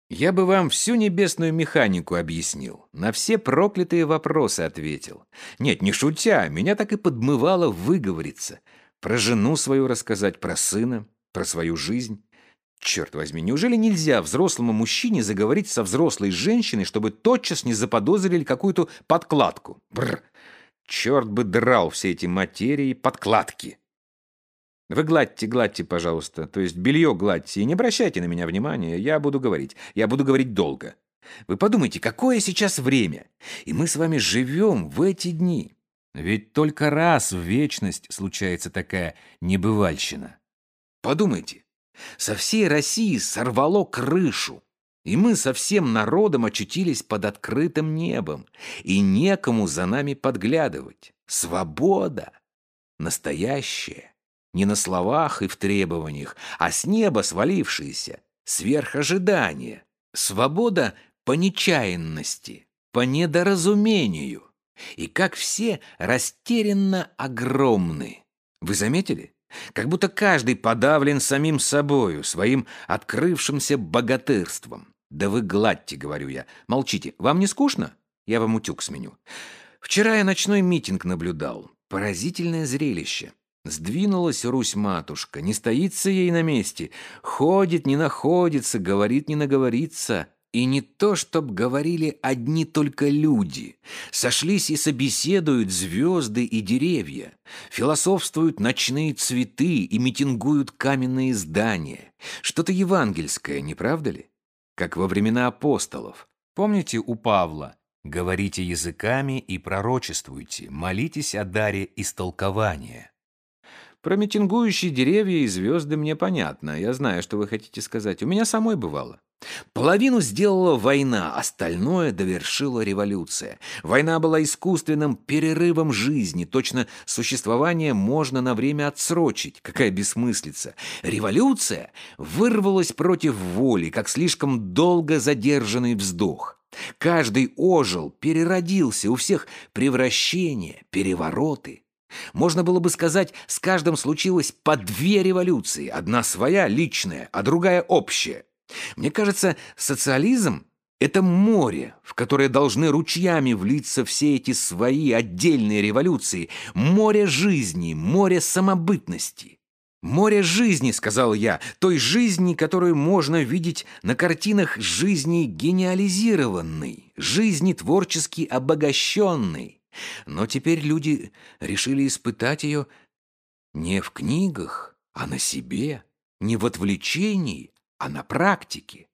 Я бы вам всю небесную механику объяснил, на все проклятые вопросы ответил. Нет, не шутя, меня так и подмывало выговориться. Про жену свою рассказать, про сына, про свою жизнь. Черт возьми, неужели нельзя взрослому мужчине заговорить со взрослой женщиной, чтобы тотчас не заподозрили какую-то подкладку? Бррр. Черт бы драл все эти материи подкладки. Вы гладьте, гладьте, пожалуйста. То есть белье гладьте. И не обращайте на меня внимания. Я буду говорить. Я буду говорить долго. Вы подумайте, какое сейчас время. И мы с вами живем в эти дни. Ведь только раз в вечность случается такая небывальщина. Подумайте. Со всей России сорвало крышу. И мы со всем народом очутились под открытым небом. И некому за нами подглядывать. Свобода. Настоящая не на словах и в требованиях, а с неба свалившиеся, сверх ожидания. Свобода по нечаянности, по недоразумению. И как все растерянно огромны. Вы заметили? Как будто каждый подавлен самим собою, своим открывшимся богатырством. Да вы гладьте, говорю я. Молчите. Вам не скучно? Я вам утюг сменю. Вчера я ночной митинг наблюдал. Поразительное зрелище. Сдвинулась Русь-матушка, не стоится ей на месте, ходит, не находится, говорит, не наговорится. И не то, чтоб говорили одни только люди. Сошлись и собеседуют звезды и деревья. Философствуют ночные цветы и митингуют каменные здания. Что-то евангельское, не правда ли? Как во времена апостолов. Помните у Павла? «Говорите языками и пророчествуйте, молитесь о даре истолкования». Про митингующие деревья и звезды мне понятно. Я знаю, что вы хотите сказать. У меня самой бывало. Половину сделала война, остальное довершила революция. Война была искусственным перерывом жизни. Точно существование можно на время отсрочить. Какая бессмыслица. Революция вырвалась против воли, как слишком долго задержанный вздох. Каждый ожил, переродился, у всех превращения, перевороты. Можно было бы сказать, с каждым случилось по две революции, одна своя, личная, а другая общая. Мне кажется, социализм — это море, в которое должны ручьями влиться все эти свои отдельные революции, море жизни, море самобытности. «Море жизни», — сказал я, — «той жизни, которую можно видеть на картинах жизни гениализированной, жизни творчески обогащенной. Но теперь люди решили испытать ее не в книгах, а на себе, не в отвлечении, а на практике.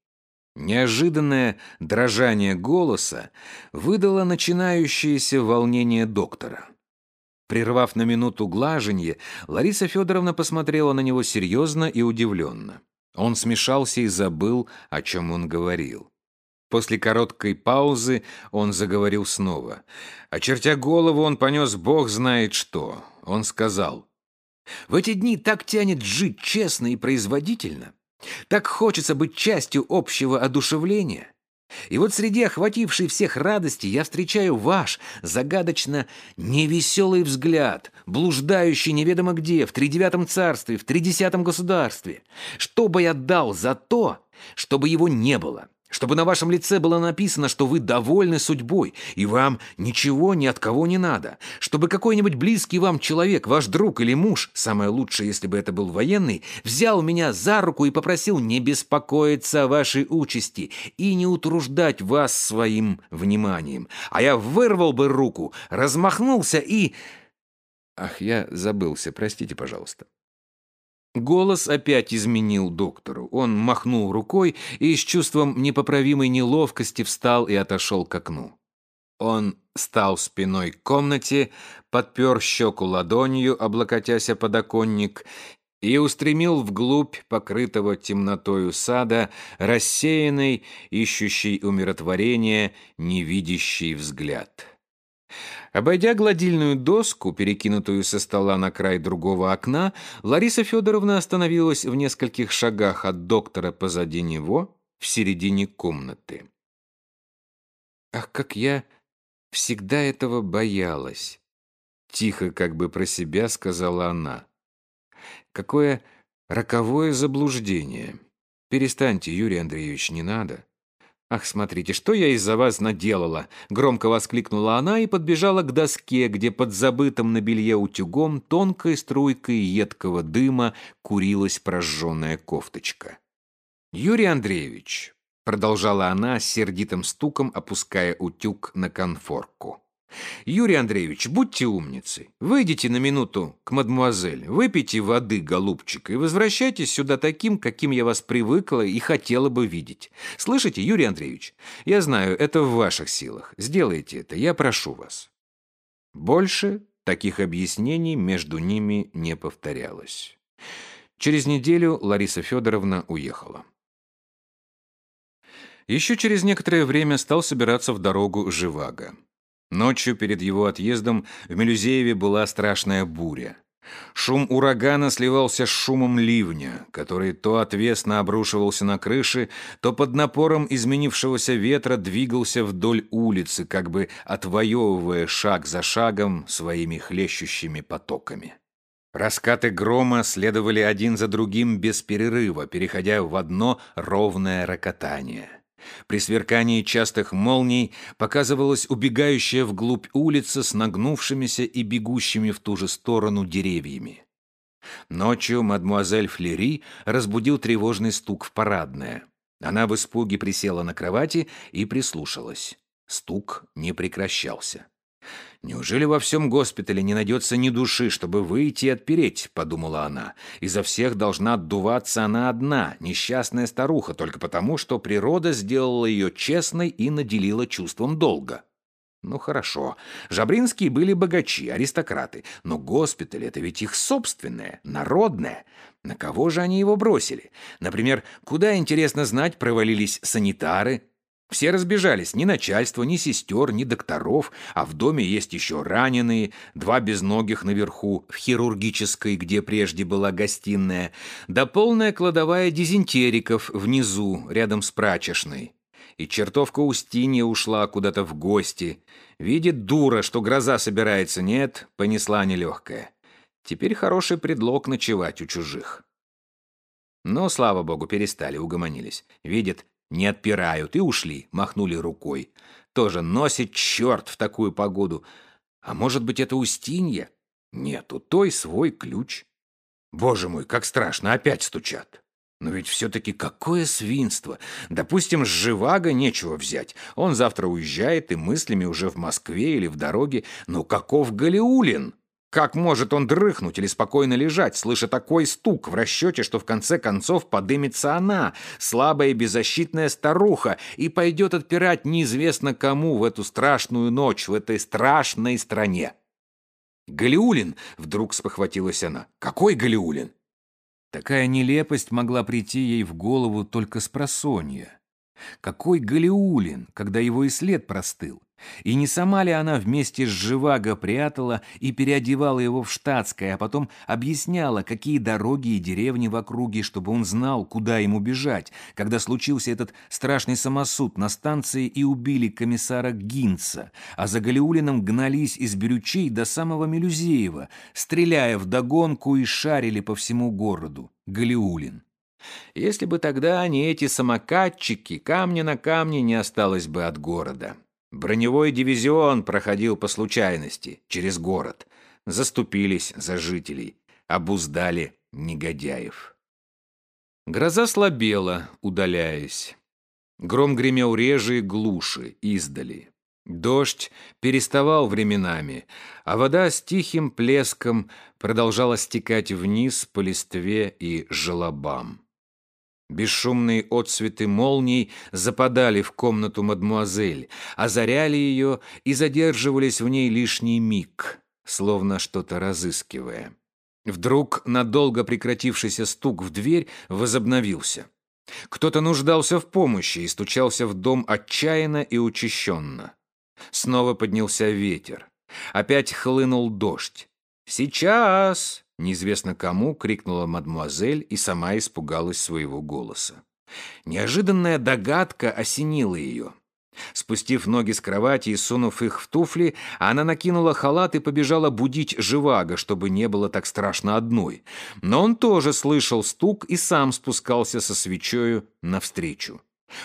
Неожиданное дрожание голоса выдало начинающееся волнение доктора. Прервав на минуту глаженье, Лариса Федоровна посмотрела на него серьезно и удивленно. Он смешался и забыл, о чем он говорил. После короткой паузы он заговорил снова. Очертя голову, он понес бог знает что. Он сказал, «В эти дни так тянет жить честно и производительно. Так хочется быть частью общего одушевления. И вот среди охватившей всех радости я встречаю ваш загадочно невеселый взгляд, блуждающий неведомо где, в тридевятом царстве, в тридесятом государстве. Что бы я дал за то, чтобы его не было? Чтобы на вашем лице было написано, что вы довольны судьбой, и вам ничего ни от кого не надо, чтобы какой-нибудь близкий вам человек, ваш друг или муж, самое лучшее, если бы это был военный, взял меня за руку и попросил не беспокоиться о вашей участи и не утруждать вас своим вниманием. А я вырвал бы руку, размахнулся и... Ах, я забылся, простите, пожалуйста. Голос опять изменил доктору. Он махнул рукой и с чувством непоправимой неловкости встал и отошел к окну. Он стал спиной к комнате, подпер щеку ладонью, облокотясь подоконник, и устремил вглубь покрытого темнотою сада рассеянный, ищущий умиротворения, невидящий взгляд. Обойдя гладильную доску, перекинутую со стола на край другого окна, Лариса Федоровна остановилась в нескольких шагах от доктора позади него, в середине комнаты. «Ах, как я всегда этого боялась!» Тихо, как бы про себя, сказала она. «Какое роковое заблуждение! Перестаньте, Юрий Андреевич, не надо!» «Ах, смотрите, что я из-за вас наделала!» Громко воскликнула она и подбежала к доске, где под забытым на белье утюгом тонкой струйкой едкого дыма курилась прожженная кофточка. «Юрий Андреевич», — продолжала она с сердитым стуком, опуская утюг на конфорку, «Юрий Андреевич, будьте умницей. Выйдите на минуту к мадмуазель, выпейте воды, голубчик, и возвращайтесь сюда таким, каким я вас привыкла и хотела бы видеть. Слышите, Юрий Андреевич? Я знаю, это в ваших силах. Сделайте это, я прошу вас». Больше таких объяснений между ними не повторялось. Через неделю Лариса Федоровна уехала. Еще через некоторое время стал собираться в дорогу Живаго. Ночью перед его отъездом в Мелюзееве была страшная буря. Шум урагана сливался с шумом ливня, который то отвесно обрушивался на крыши, то под напором изменившегося ветра двигался вдоль улицы, как бы отвоевывая шаг за шагом своими хлещущими потоками. Раскаты грома следовали один за другим без перерыва, переходя в одно ровное рокотание. При сверкании частых молний показывалась убегающая вглубь улица с нагнувшимися и бегущими в ту же сторону деревьями. Ночью мадмуазель Флери разбудил тревожный стук в парадное. Она в испуге присела на кровати и прислушалась. Стук не прекращался. «Неужели во всем госпитале не найдется ни души, чтобы выйти и отпереть?» — подумала она. «Изо всех должна отдуваться она одна, несчастная старуха, только потому, что природа сделала ее честной и наделила чувством долга». Ну хорошо, Жабринские были богачи, аристократы, но госпиталь — это ведь их собственное, народное. На кого же они его бросили? Например, куда, интересно знать, провалились санитары, все разбежались, ни начальства, ни сестер, ни докторов, а в доме есть еще раненые, два безногих наверху, в хирургической, где прежде была гостиная, да полная кладовая дизентериков внизу, рядом с прачечной. И чертовка Устинья ушла куда-то в гости. Видит дура, что гроза собирается. Нет, понесла нелегкая. Теперь хороший предлог ночевать у чужих. Но, слава богу, перестали, угомонились. Видят, не отпирают и ушли, махнули рукой. Тоже носит черт в такую погоду. А может быть, это Устинья? Нет, у той свой ключ. Боже мой, как страшно, опять стучат. Но ведь все-таки какое свинство! Допустим, с Живаго нечего взять. Он завтра уезжает и мыслями уже в Москве или в дороге. Но каков Галиулин? Как может он дрыхнуть или спокойно лежать, слыша такой стук в расчете, что в конце концов подымется она, слабая и беззащитная старуха, и пойдет отпирать неизвестно кому в эту страшную ночь, в этой страшной стране? «Галиулин!» — вдруг спохватилась она. «Какой Галиулин?» Такая нелепость могла прийти ей в голову только с просонья. Какой Галиулин, когда его и след простыл? И не сама ли она вместе с Живаго прятала и переодевала его в штатское, а потом объясняла, какие дороги и деревни в округе, чтобы он знал, куда ему бежать, когда случился этот страшный самосуд на станции и убили комиссара Гинца, а за Галиулином гнались из Берючей до самого Мелюзеева, стреляя в догонку и шарили по всему городу. Галиулин. Если бы тогда не эти самокатчики, камня на камне не осталось бы от города. Броневой дивизион проходил по случайности через город. Заступились за жителей, обуздали негодяев. Гроза слабела, удаляясь. Гром гремел реже и глуше, издали. Дождь переставал временами, а вода с тихим плеском продолжала стекать вниз по листве и желобам. Бесшумные отсветы молний западали в комнату мадмуазель, озаряли ее и задерживались в ней лишний миг, словно что-то разыскивая. Вдруг надолго прекратившийся стук в дверь возобновился. Кто-то нуждался в помощи и стучался в дом отчаянно и учащенно. Снова поднялся ветер. Опять хлынул дождь. «Сейчас!» Неизвестно кому крикнула мадмуазель и сама испугалась своего голоса. Неожиданная догадка осенила ее. Спустив ноги с кровати и сунув их в туфли, она накинула халат и побежала будить Живаго, чтобы не было так страшно одной. Но он тоже слышал стук и сам спускался со свечою навстречу.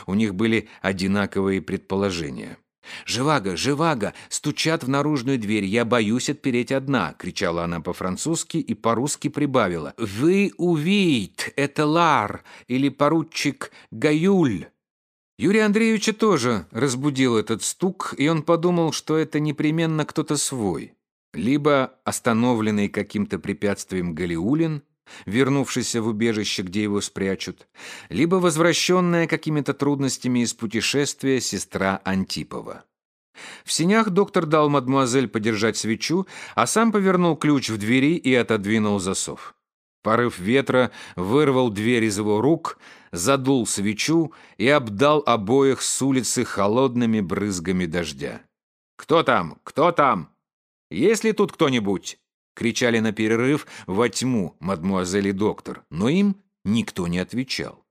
У них были одинаковые предположения. «Живаго, живаго! Стучат в наружную дверь, я боюсь отпереть одна!» — кричала она по-французски и по-русски прибавила. «Вы увидите, это Лар или поручик Гаюль!» Юрия Андреевича тоже разбудил этот стук, и он подумал, что это непременно кто-то свой. Либо остановленный каким-то препятствием Галиулин, вернувшийся в убежище, где его спрячут, либо возвращенная какими-то трудностями из путешествия сестра Антипова. В синях доктор дал мадмуазель подержать свечу, а сам повернул ключ в двери и отодвинул засов. Порыв ветра вырвал дверь из его рук, задул свечу и обдал обоих с улицы холодными брызгами дождя. «Кто там? Кто там? Есть ли тут кто-нибудь?» Кричали на перерыв во тьму мадмуазель и доктор, но им никто не отвечал.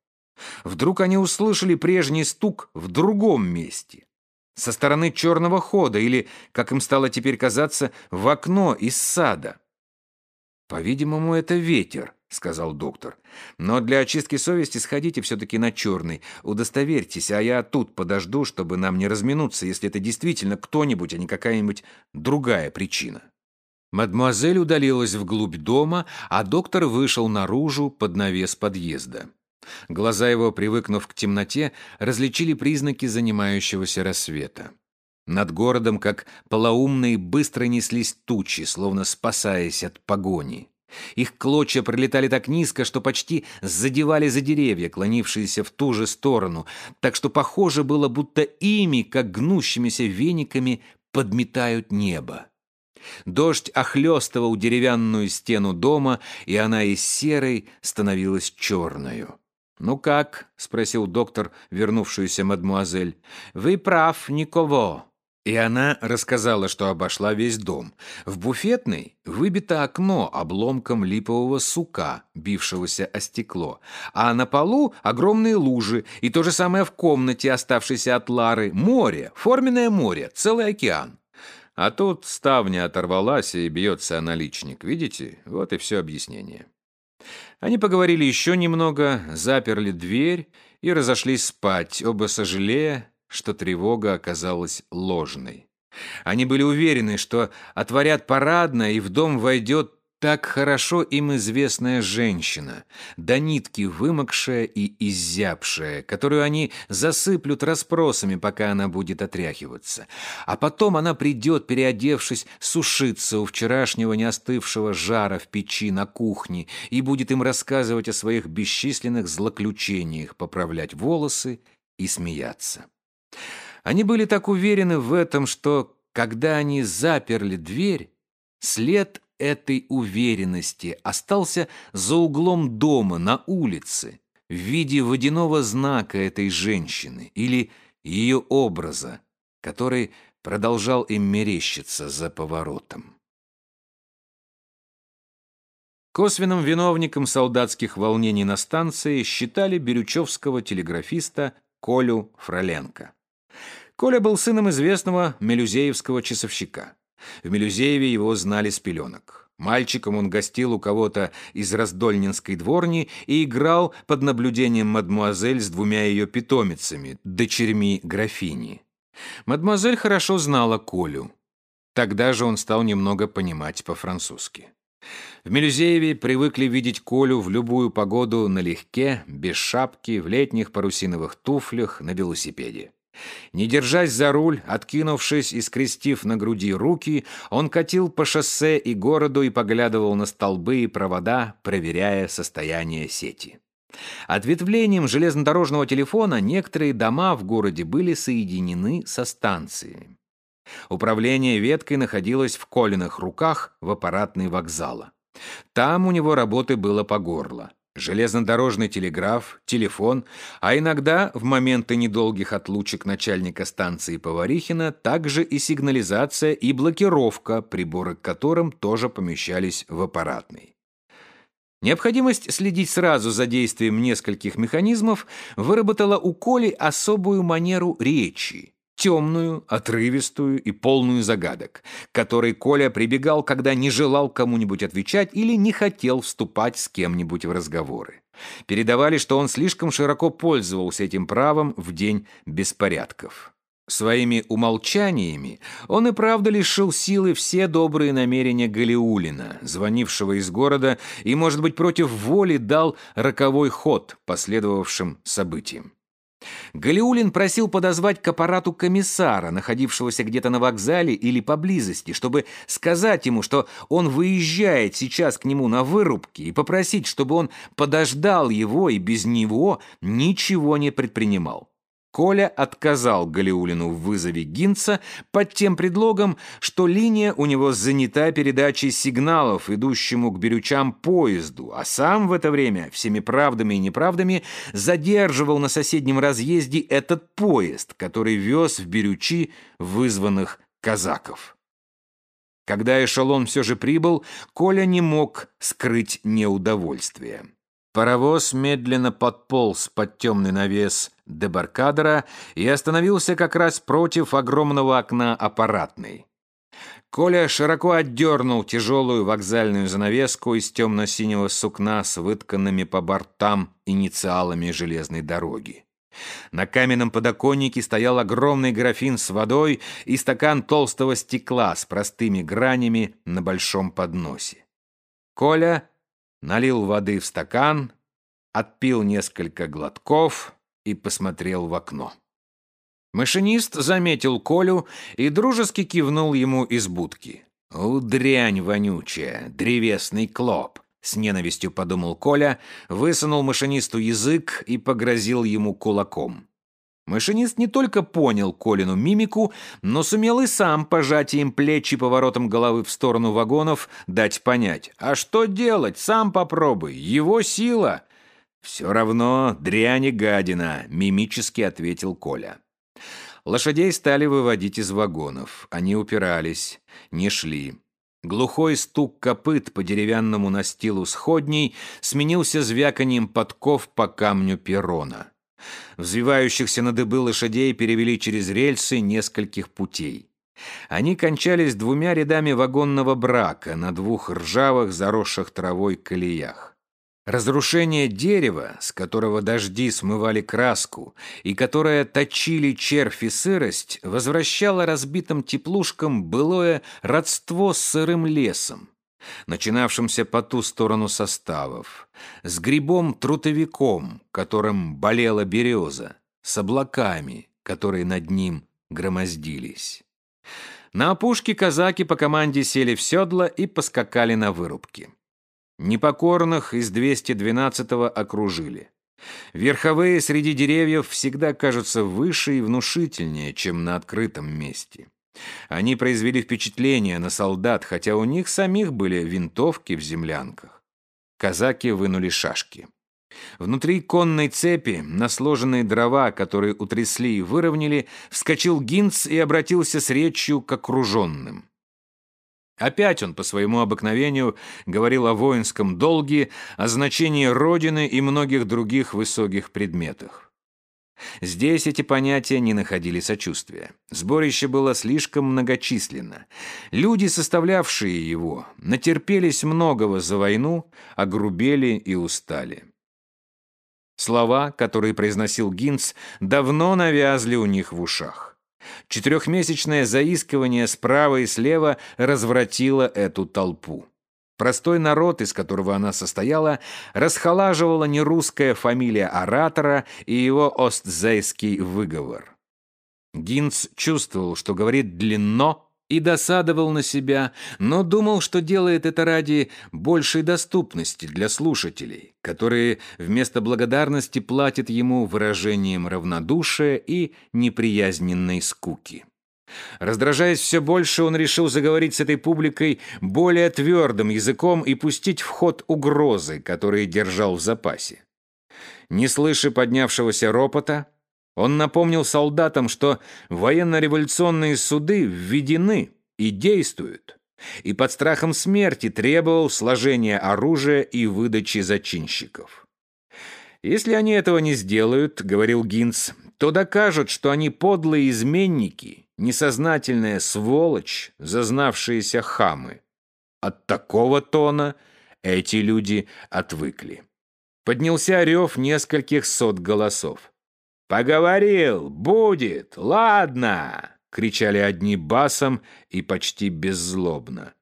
Вдруг они услышали прежний стук в другом месте, со стороны черного хода или, как им стало теперь казаться, в окно из сада. «По-видимому, это ветер», — сказал доктор. «Но для очистки совести сходите все-таки на черный. Удостоверьтесь, а я тут подожду, чтобы нам не разминуться, если это действительно кто-нибудь, а не какая-нибудь другая причина». Мадемуазель удалилась вглубь дома, а доктор вышел наружу под навес подъезда. Глаза его, привыкнув к темноте, различили признаки занимающегося рассвета. Над городом, как полоумные, быстро неслись тучи, словно спасаясь от погони. Их клочья пролетали так низко, что почти задевали за деревья, клонившиеся в ту же сторону, так что похоже было, будто ими, как гнущимися вениками, подметают небо. Дождь охлестывал деревянную стену дома, и она из серой становилась черною. «Ну как?» — спросил доктор, вернувшуюся мадмуазель. «Вы прав, никого. И она рассказала, что обошла весь дом. В буфетной выбито окно обломком липового сука, бившегося о стекло, а на полу огромные лужи, и то же самое в комнате, оставшейся от Лары, море, форменное море, целый океан. А тут ставня оторвалась и бьется наличник. Видите? Вот и все объяснение. Они поговорили еще немного, заперли дверь и разошлись спать, оба сожалея, что тревога оказалась ложной. Они были уверены, что отворят парадно, и в дом войдет так хорошо им известная женщина, до нитки вымокшая и изябшая, которую они засыплют расспросами, пока она будет отряхиваться. А потом она придет, переодевшись, сушиться у вчерашнего неостывшего жара в печи на кухне и будет им рассказывать о своих бесчисленных злоключениях, поправлять волосы и смеяться. Они были так уверены в этом, что, когда они заперли дверь, след этой уверенности остался за углом дома на улице в виде водяного знака этой женщины или ее образа, который продолжал им мерещиться за поворотом. Косвенным виновником солдатских волнений на станции считали бирючевского телеграфиста Колю Фроленко. Коля был сыном известного мелюзеевского часовщика. В Мелюзееве его знали с пеленок. Мальчиком он гостил у кого-то из раздольнинской дворни и играл под наблюдением мадмуазель с двумя ее питомицами, дочерьми графини. Мадмуазель хорошо знала Колю. Тогда же он стал немного понимать по-французски. В Мелюзееве привыкли видеть Колю в любую погоду налегке, без шапки, в летних парусиновых туфлях, на велосипеде. Не держась за руль, откинувшись и скрестив на груди руки, он катил по шоссе и городу и поглядывал на столбы и провода, проверяя состояние сети. Ответвлением железнодорожного телефона некоторые дома в городе были соединены со станцией. Управление веткой находилось в Колиных руках в аппаратной вокзала. Там у него работы было по горло железнодорожный телеграф, телефон, а иногда, в моменты недолгих отлучек начальника станции Поварихина, также и сигнализация и блокировка, приборы к которым тоже помещались в аппаратной. Необходимость следить сразу за действием нескольких механизмов выработала у Коли особую манеру речи, темную, отрывистую и полную загадок, к которой Коля прибегал, когда не желал кому-нибудь отвечать или не хотел вступать с кем-нибудь в разговоры. Передавали, что он слишком широко пользовался этим правом в день беспорядков. Своими умолчаниями он и правда лишил силы все добрые намерения Галиулина, звонившего из города, и, может быть, против воли дал роковой ход последовавшим событиям. Галиулин просил подозвать к аппарату комиссара, находившегося где-то на вокзале или поблизости, чтобы сказать ему, что он выезжает сейчас к нему на вырубке, и попросить, чтобы он подождал его и без него ничего не предпринимал. Коля отказал Галиулину в вызове Гинца под тем предлогом, что линия у него занята передачей сигналов, идущему к берючам поезду, а сам в это время всеми правдами и неправдами задерживал на соседнем разъезде этот поезд, который вез в берючи вызванных казаков. Когда эшелон все же прибыл, Коля не мог скрыть неудовольствие. Паровоз медленно подполз под темный навес дебаркадера и остановился как раз против огромного окна аппаратной. Коля широко отдернул тяжелую вокзальную занавеску из темно-синего сукна с вытканными по бортам инициалами железной дороги. На каменном подоконнике стоял огромный графин с водой и стакан толстого стекла с простыми гранями на большом подносе. Коля налил воды в стакан, отпил несколько глотков и посмотрел в окно. Машинист заметил Колю и дружески кивнул ему из будки. «У, дрянь вонючая, древесный клоп!» С ненавистью подумал Коля, высунул машинисту язык и погрозил ему кулаком. Машинист не только понял Колину мимику, но сумел и сам пожатием плеч и поворотом головы в сторону вагонов дать понять. «А что делать? Сам попробуй. Его сила!» «Все равно дрянь и гадина», — мимически ответил Коля. Лошадей стали выводить из вагонов. Они упирались, не шли. Глухой стук копыт по деревянному настилу сходней сменился звяканием подков по камню перрона. Взвивающихся на дыбы лошадей перевели через рельсы нескольких путей. Они кончались двумя рядами вагонного брака на двух ржавых, заросших травой колеях. Разрушение дерева, с которого дожди смывали краску, и которое точили червь и сырость, возвращало разбитым теплушкам былое родство с сырым лесом, начинавшимся по ту сторону составов, с грибом-трутовиком, которым болела береза, с облаками, которые над ним громоздились. На опушке казаки по команде сели в седла и поскакали на вырубки. Непокорных из 212-го окружили. Верховые среди деревьев всегда кажутся выше и внушительнее, чем на открытом месте. Они произвели впечатление на солдат, хотя у них самих были винтовки в землянках. Казаки вынули шашки. Внутри конной цепи, на сложенные дрова, которые утрясли и выровняли, вскочил Гинц и обратился с речью к окруженным. Опять он по своему обыкновению говорил о воинском долге, о значении Родины и многих других высоких предметах. Здесь эти понятия не находили сочувствия. Сборище было слишком многочисленно. Люди, составлявшие его, натерпелись многого за войну, огрубели и устали. Слова, которые произносил Гинц, давно навязли у них в ушах. Четырехмесячное заискивание справа и слева развратило эту толпу. Простой народ, из которого она состояла, расхолаживала нерусская фамилия оратора и его остзейский выговор. Гинц чувствовал, что говорит длинно, и досадовал на себя, но думал, что делает это ради большей доступности для слушателей, которые вместо благодарности платят ему выражением равнодушия и неприязненной скуки. Раздражаясь все больше, он решил заговорить с этой публикой более твердым языком и пустить в ход угрозы, которые держал в запасе. Не слыша поднявшегося ропота, он напомнил солдатам, что военно-революционные суды введены и действуют, и под страхом смерти требовал сложения оружия и выдачи зачинщиков. «Если они этого не сделают, — говорил Гинц, — то докажут, что они подлые изменники, несознательная сволочь, зазнавшиеся хамы. От такого тона эти люди отвыкли. Поднялся рев нескольких сот голосов. «Поговорил! Будет! Ладно!» — кричали одни басом и почти беззлобно.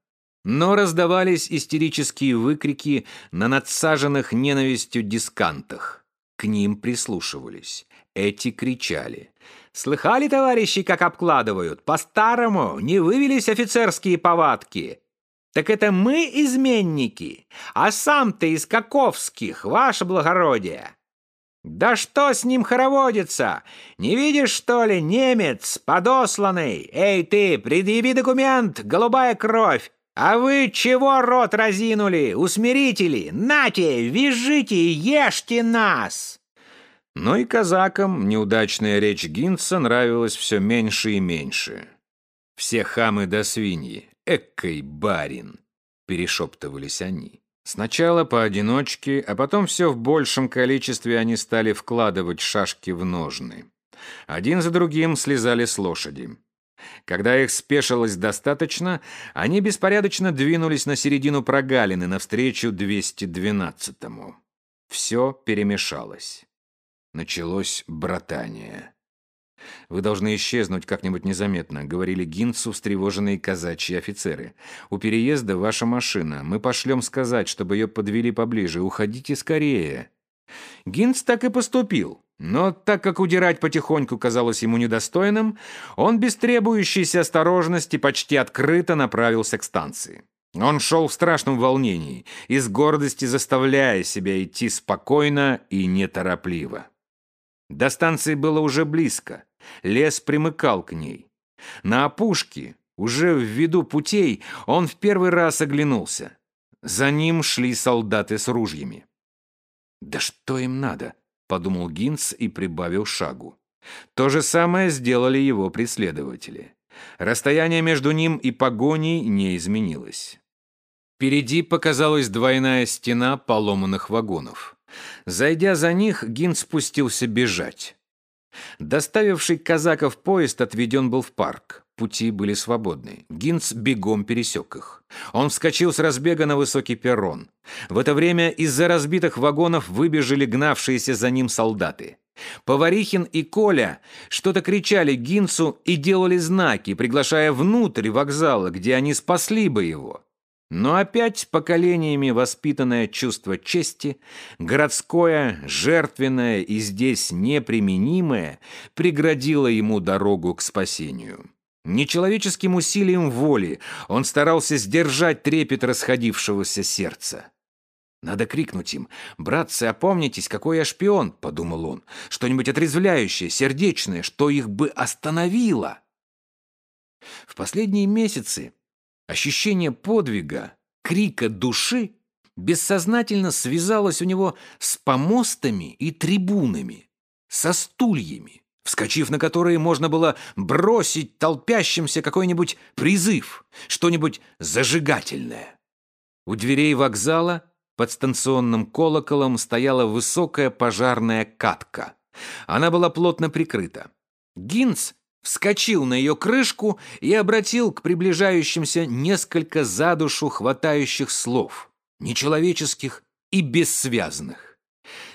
Но раздавались истерические выкрики на надсаженных ненавистью дискантах. К ним прислушивались. Эти кричали. «Слыхали, товарищи, как обкладывают? По-старому не вывелись офицерские повадки. Так это мы изменники, а сам ты из Каковских, ваше благородие!» «Да что с ним хороводится? Не видишь, что ли, немец, подосланный? Эй ты, предъяви документ, голубая кровь! А вы чего рот разинули, усмирители? Нате, вяжите, ешьте нас!» Но и казакам неудачная речь Гинца нравилась все меньше и меньше. «Все хамы до свиньи, эккой барин!» — перешептывались они. Сначала поодиночке, а потом все в большем количестве они стали вкладывать шашки в ножны. Один за другим слезали с лошади. Когда их спешилось достаточно, они беспорядочно двинулись на середину прогалины навстречу 212-му. Все перемешалось. Началось братание. «Вы должны исчезнуть как-нибудь незаметно», — говорили Гинцу встревоженные казачьи офицеры. «У переезда ваша машина. Мы пошлем сказать, чтобы ее подвели поближе. Уходите скорее». Гинц так и поступил. Но так как удирать потихоньку казалось ему недостойным, он без требующейся осторожности почти открыто направился к станции. Он шел в страшном волнении, из гордости заставляя себя идти спокойно и неторопливо. До станции было уже близко. Лес примыкал к ней. На опушке, уже в виду путей, он в первый раз оглянулся. За ним шли солдаты с ружьями. «Да что им надо?» — подумал Гинц и прибавил шагу. То же самое сделали его преследователи. Расстояние между ним и погоней не изменилось. Впереди показалась двойная стена поломанных вагонов. Зайдя за них, Гин спустился бежать. Доставивший казаков поезд отведен был в парк. Пути были свободны. Гинц бегом пересек их. Он вскочил с разбега на высокий перрон. В это время из-за разбитых вагонов выбежали гнавшиеся за ним солдаты. Поварихин и Коля что-то кричали Гинцу и делали знаки, приглашая внутрь вокзала, где они спасли бы его. Но опять поколениями воспитанное чувство чести, городское, жертвенное и здесь неприменимое, преградило ему дорогу к спасению. Нечеловеческим усилием воли он старался сдержать трепет расходившегося сердца. «Надо крикнуть им. «Братцы, опомнитесь, какой я шпион!» — подумал он. «Что-нибудь отрезвляющее, сердечное, что их бы остановило!» В последние месяцы ощущение подвига, крика души бессознательно связалось у него с помостами и трибунами, со стульями, вскочив на которые можно было бросить толпящимся какой-нибудь призыв, что-нибудь зажигательное. У дверей вокзала под станционным колоколом стояла высокая пожарная катка. Она была плотно прикрыта. Гинц вскочил на ее крышку и обратил к приближающимся несколько за душу хватающих слов, нечеловеческих и бессвязных.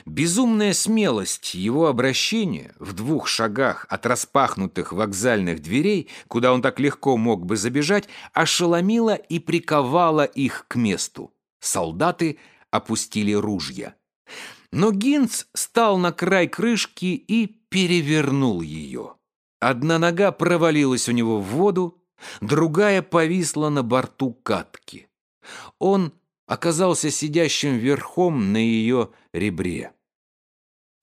Безумная смелость его обращения в двух шагах от распахнутых вокзальных дверей, куда он так легко мог бы забежать, ошеломила и приковала их к месту. Солдаты опустили ружья. Но Гинц стал на край крышки и перевернул ее. Одна нога провалилась у него в воду, другая повисла на борту катки. Он оказался сидящим верхом на ее ребре.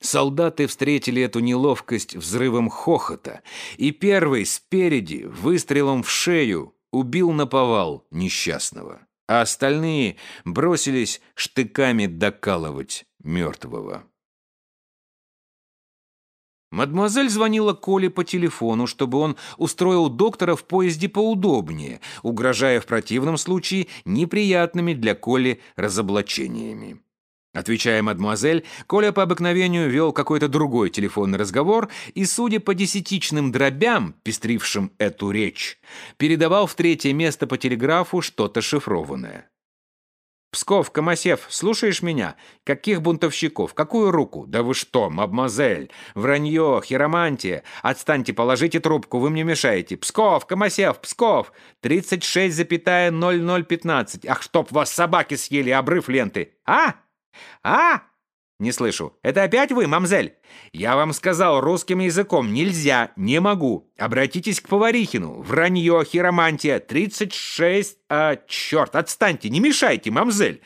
Солдаты встретили эту неловкость взрывом хохота, и первый спереди выстрелом в шею убил наповал несчастного, а остальные бросились штыками докалывать мертвого. Мадемуазель звонила Коле по телефону, чтобы он устроил доктора в поезде поудобнее, угрожая в противном случае неприятными для Коли разоблачениями. Отвечая мадемуазель, Коля по обыкновению вел какой-то другой телефонный разговор и, судя по десятичным дробям, пестрившим эту речь, передавал в третье место по телеграфу что-то шифрованное. «Псков, Камасев, слушаешь меня? Каких бунтовщиков? Какую руку? Да вы что, мадемуазель? Вранье, хиромантия. Отстаньте, положите трубку, вы мне мешаете. Псков, Камасев, Псков. 36,0015. Ах, чтоб вас собаки съели, обрыв ленты. А? А? «Не слышу. Это опять вы, мамзель? Я вам сказал русским языком. Нельзя, не могу. Обратитесь к Поварихину. Вранье, хиромантия. 36... А, черт, отстаньте, не мешайте, мамзель!»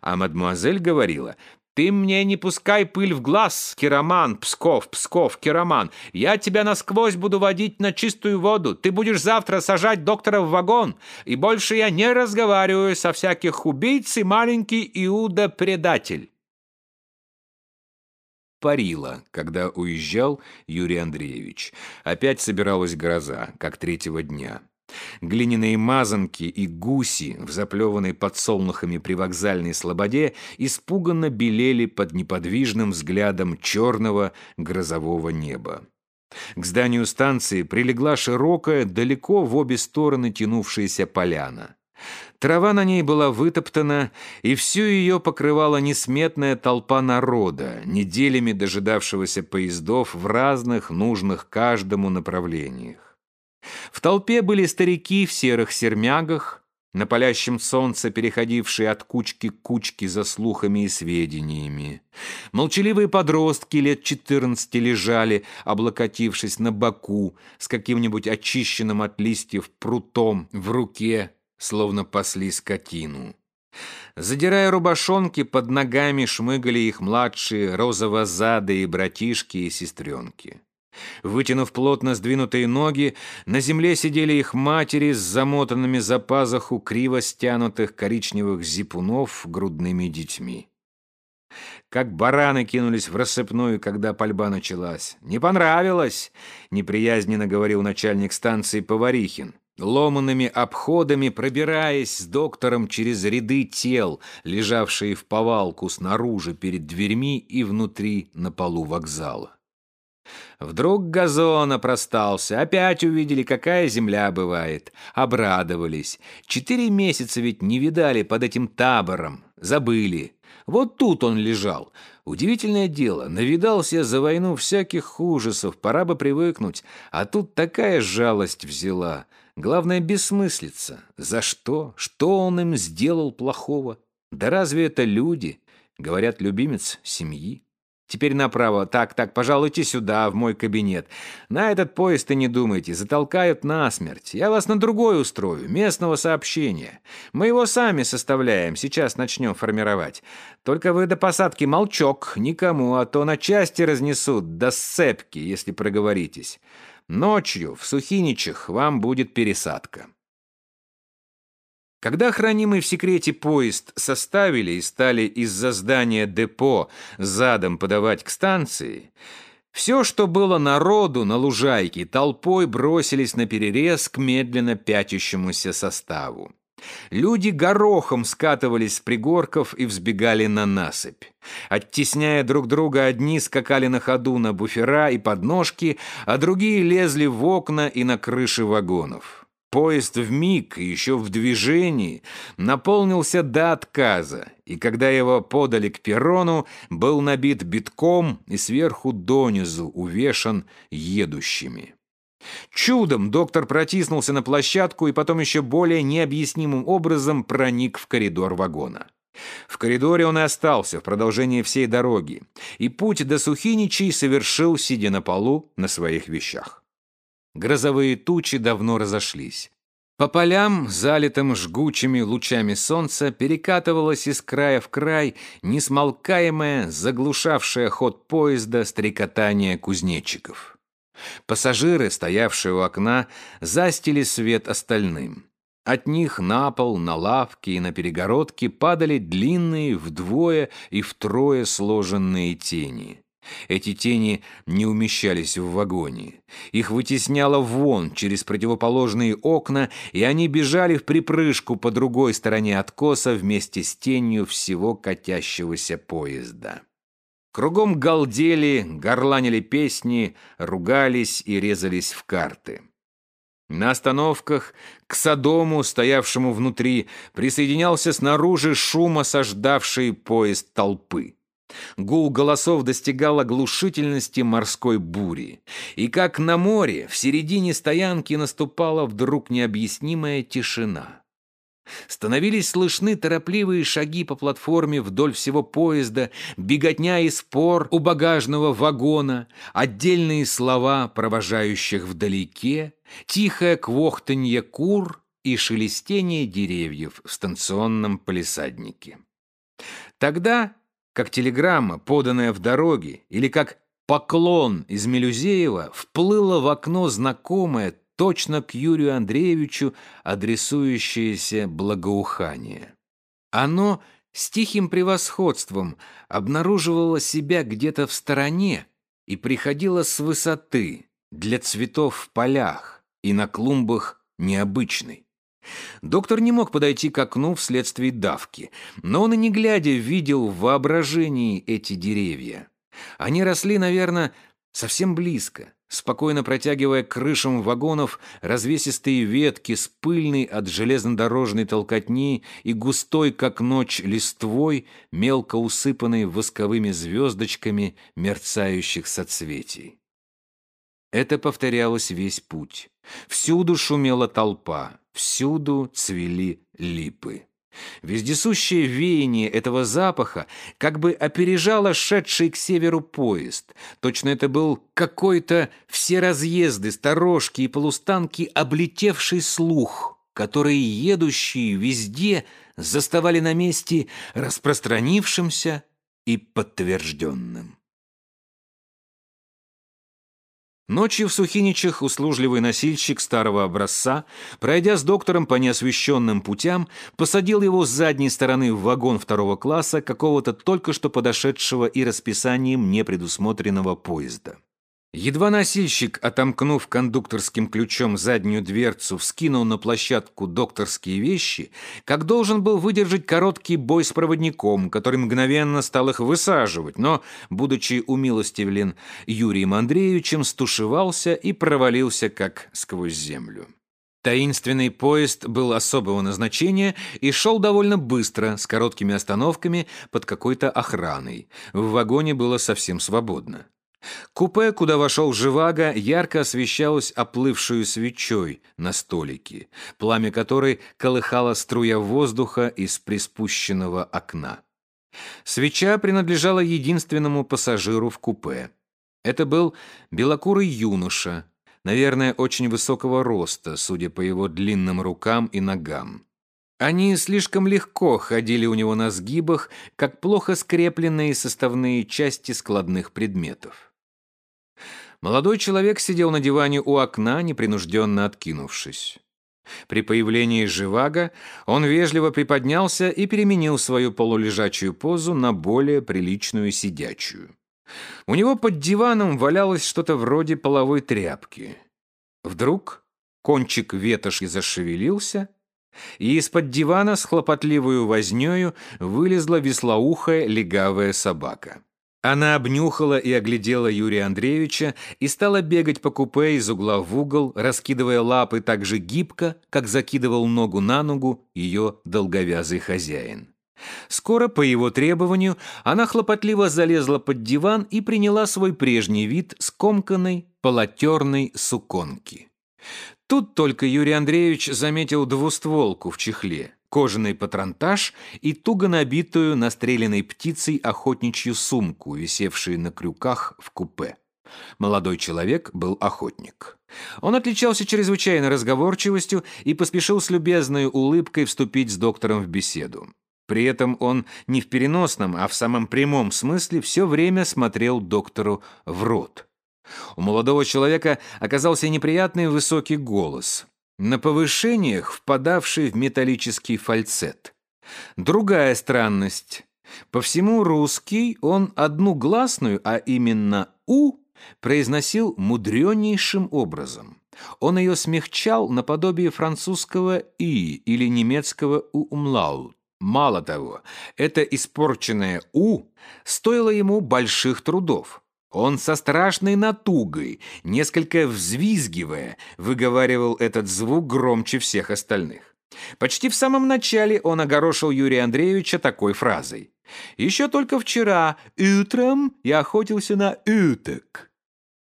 А мадемуазель говорила, «Ты мне не пускай пыль в глаз, Кераман, Псков, Псков, Кераман. Я тебя насквозь буду водить на чистую воду. Ты будешь завтра сажать доктора в вагон. И больше я не разговариваю со всяких убийц и маленький Иуда-предатель» парила, когда уезжал Юрий Андреевич. Опять собиралась гроза, как третьего дня. Глиняные мазанки и гуси в заплеванной подсолнухами привокзальной слободе испуганно белели под неподвижным взглядом черного грозового неба. К зданию станции прилегла широкая, далеко в обе стороны тянувшаяся поляна. Трава на ней была вытоптана, и всю ее покрывала несметная толпа народа, неделями дожидавшегося поездов в разных, нужных каждому направлениях. В толпе были старики в серых сермягах, на палящем солнце переходившие от кучки к кучке за слухами и сведениями. Молчаливые подростки лет четырнадцати лежали, облокотившись на боку, с каким-нибудь очищенным от листьев прутом в руке, словно пасли скотину. Задирая рубашонки, под ногами шмыгали их младшие розово-задые братишки и сестренки. Вытянув плотно сдвинутые ноги, на земле сидели их матери с замотанными за пазуху криво стянутых коричневых зипунов грудными детьми. Как бараны кинулись в рассыпную, когда пальба началась. «Не понравилось!» — неприязненно говорил начальник станции Поварихин. Ломанными обходами пробираясь с доктором через ряды тел, лежавшие в повалку снаружи перед дверьми и внутри на полу вокзала. Вдруг газон опростался, опять увидели, какая земля бывает. Обрадовались. Четыре месяца ведь не видали под этим табором. Забыли. Вот тут он лежал. Удивительное дело, навидался за войну всяких ужасов, пора бы привыкнуть. А тут такая жалость взяла. Главное, бессмыслица. За что? Что он им сделал плохого? Да разве это люди? Говорят, любимец семьи. Теперь направо. Так, так, пожалуйте сюда, в мой кабинет. На этот поезд и не думайте, затолкают насмерть. Я вас на другой устрою, местного сообщения. Мы его сами составляем, сейчас начнем формировать. Только вы до посадки молчок, никому, а то на части разнесут, до сцепки, если проговоритесь. Ночью в Сухиничах вам будет пересадка. Когда хранимый в секрете поезд составили и стали из-за здания депо задом подавать к станции, все, что было народу на лужайке, толпой бросились на перерез к медленно пятящемуся составу. Люди горохом скатывались с пригорков и взбегали на насыпь. Оттесняя друг друга, одни скакали на ходу на буфера и подножки, а другие лезли в окна и на крыши вагонов. Поезд в миг, еще в движении, наполнился до отказа, и когда его подали к перрону, был набит битком и сверху донизу увешан едущими. Чудом доктор протиснулся на площадку и потом еще более необъяснимым образом проник в коридор вагона. В коридоре он и остался в продолжении всей дороги, и путь до Сухиничей совершил, сидя на полу на своих вещах. Грозовые тучи давно разошлись. По полям, залитым жгучими лучами солнца, перекатывалась из края в край несмолкаемое, заглушавшее ход поезда стрекотание кузнечиков. Пассажиры, стоявшие у окна, застили свет остальным. От них на пол, на лавки и на перегородки падали длинные вдвое и втрое сложенные тени. Эти тени не умещались в вагоне. Их вытесняло вон через противоположные окна, и они бежали в припрыжку по другой стороне откоса вместе с тенью всего катящегося поезда. Кругом галдели, горланили песни, ругались и резались в карты. На остановках к Содому, стоявшему внутри, присоединялся снаружи шум осаждавший поезд толпы. Гул голосов достигал оглушительности морской бури. И как на море, в середине стоянки наступала вдруг необъяснимая тишина. Становились слышны торопливые шаги по платформе вдоль всего поезда, беготня и спор у багажного вагона, отдельные слова провожающих вдалеке, тихое квохтанье кур и шелестение деревьев в станционном палисаднике. Тогда как телеграмма, поданная в дороге, или как поклон из Мелюзеева, вплыло в окно знакомое точно к Юрию Андреевичу адресующееся благоухание. Оно с тихим превосходством обнаруживало себя где-то в стороне и приходило с высоты для цветов в полях и на клумбах необычной. Доктор не мог подойти к окну вследствие давки, но он и не глядя видел в воображении эти деревья. Они росли, наверное, совсем близко, спокойно протягивая к крышам вагонов развесистые ветки с пыльной от железнодорожной толкотни и густой, как ночь, листвой, мелко усыпанной восковыми звездочками мерцающих соцветий. Это повторялось весь путь. Всюду шумела толпа. Всюду цвели липы. Вездесущее веяние этого запаха как бы опережало шедший к северу поезд. Точно это был какой-то все разъезды, сторожки и полустанки облетевший слух, которые едущие везде заставали на месте распространившимся и подтвержденным. Ночью в Сухиничах услужливый носильщик старого образца, пройдя с доктором по неосвещенным путям, посадил его с задней стороны в вагон второго класса какого-то только что подошедшего и расписанием непредусмотренного поезда. Едва носильщик, отомкнув кондукторским ключом заднюю дверцу, вскинул на площадку докторские вещи, как должен был выдержать короткий бой с проводником, который мгновенно стал их высаживать, но, будучи умилостивлен Юрием Андреевичем, стушевался и провалился как сквозь землю. Таинственный поезд был особого назначения и шел довольно быстро, с короткими остановками под какой-то охраной. В вагоне было совсем свободно. Купе, куда вошел Живаго, ярко освещалось оплывшую свечой на столике, пламя которой колыхала струя воздуха из приспущенного окна. Свеча принадлежала единственному пассажиру в купе. Это был белокурый юноша, наверное, очень высокого роста, судя по его длинным рукам и ногам. Они слишком легко ходили у него на сгибах, как плохо скрепленные составные части складных предметов. Молодой человек сидел на диване у окна, непринужденно откинувшись. При появлении Живаго он вежливо приподнялся и переменил свою полулежачую позу на более приличную сидячую. У него под диваном валялось что-то вроде половой тряпки. Вдруг кончик ветоши зашевелился, и из-под дивана с хлопотливую вознёю вылезла веслоухая легавая собака. Она обнюхала и оглядела Юрия Андреевича и стала бегать по купе из угла в угол, раскидывая лапы так же гибко, как закидывал ногу на ногу ее долговязый хозяин. Скоро, по его требованию, она хлопотливо залезла под диван и приняла свой прежний вид скомканной, полотерной суконки. Тут только Юрий Андреевич заметил двустволку в чехле кожаный патронтаж и туго набитую настреленной птицей охотничью сумку, висевшую на крюках в купе. Молодой человек был охотник. Он отличался чрезвычайной разговорчивостью и поспешил с любезной улыбкой вступить с доктором в беседу. При этом он не в переносном, а в самом прямом смысле все время смотрел доктору в рот. У молодого человека оказался неприятный высокий голос на повышениях впадавший в металлический фальцет. Другая странность. По всему русский он одну гласную, а именно «у», произносил мудренейшим образом. Он ее смягчал наподобие французского «и» или немецкого «умлаут». Мало того, это испорченное «у» стоило ему больших трудов. Он со страшной натугой, несколько взвизгивая, выговаривал этот звук громче всех остальных. Почти в самом начале он огорошил Юрия Андреевича такой фразой. «Еще только вчера, утром, я охотился на уток».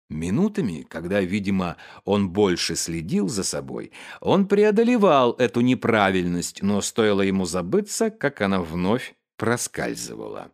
Минутами, когда, видимо, он больше следил за собой, он преодолевал эту неправильность, но стоило ему забыться, как она вновь проскальзывала.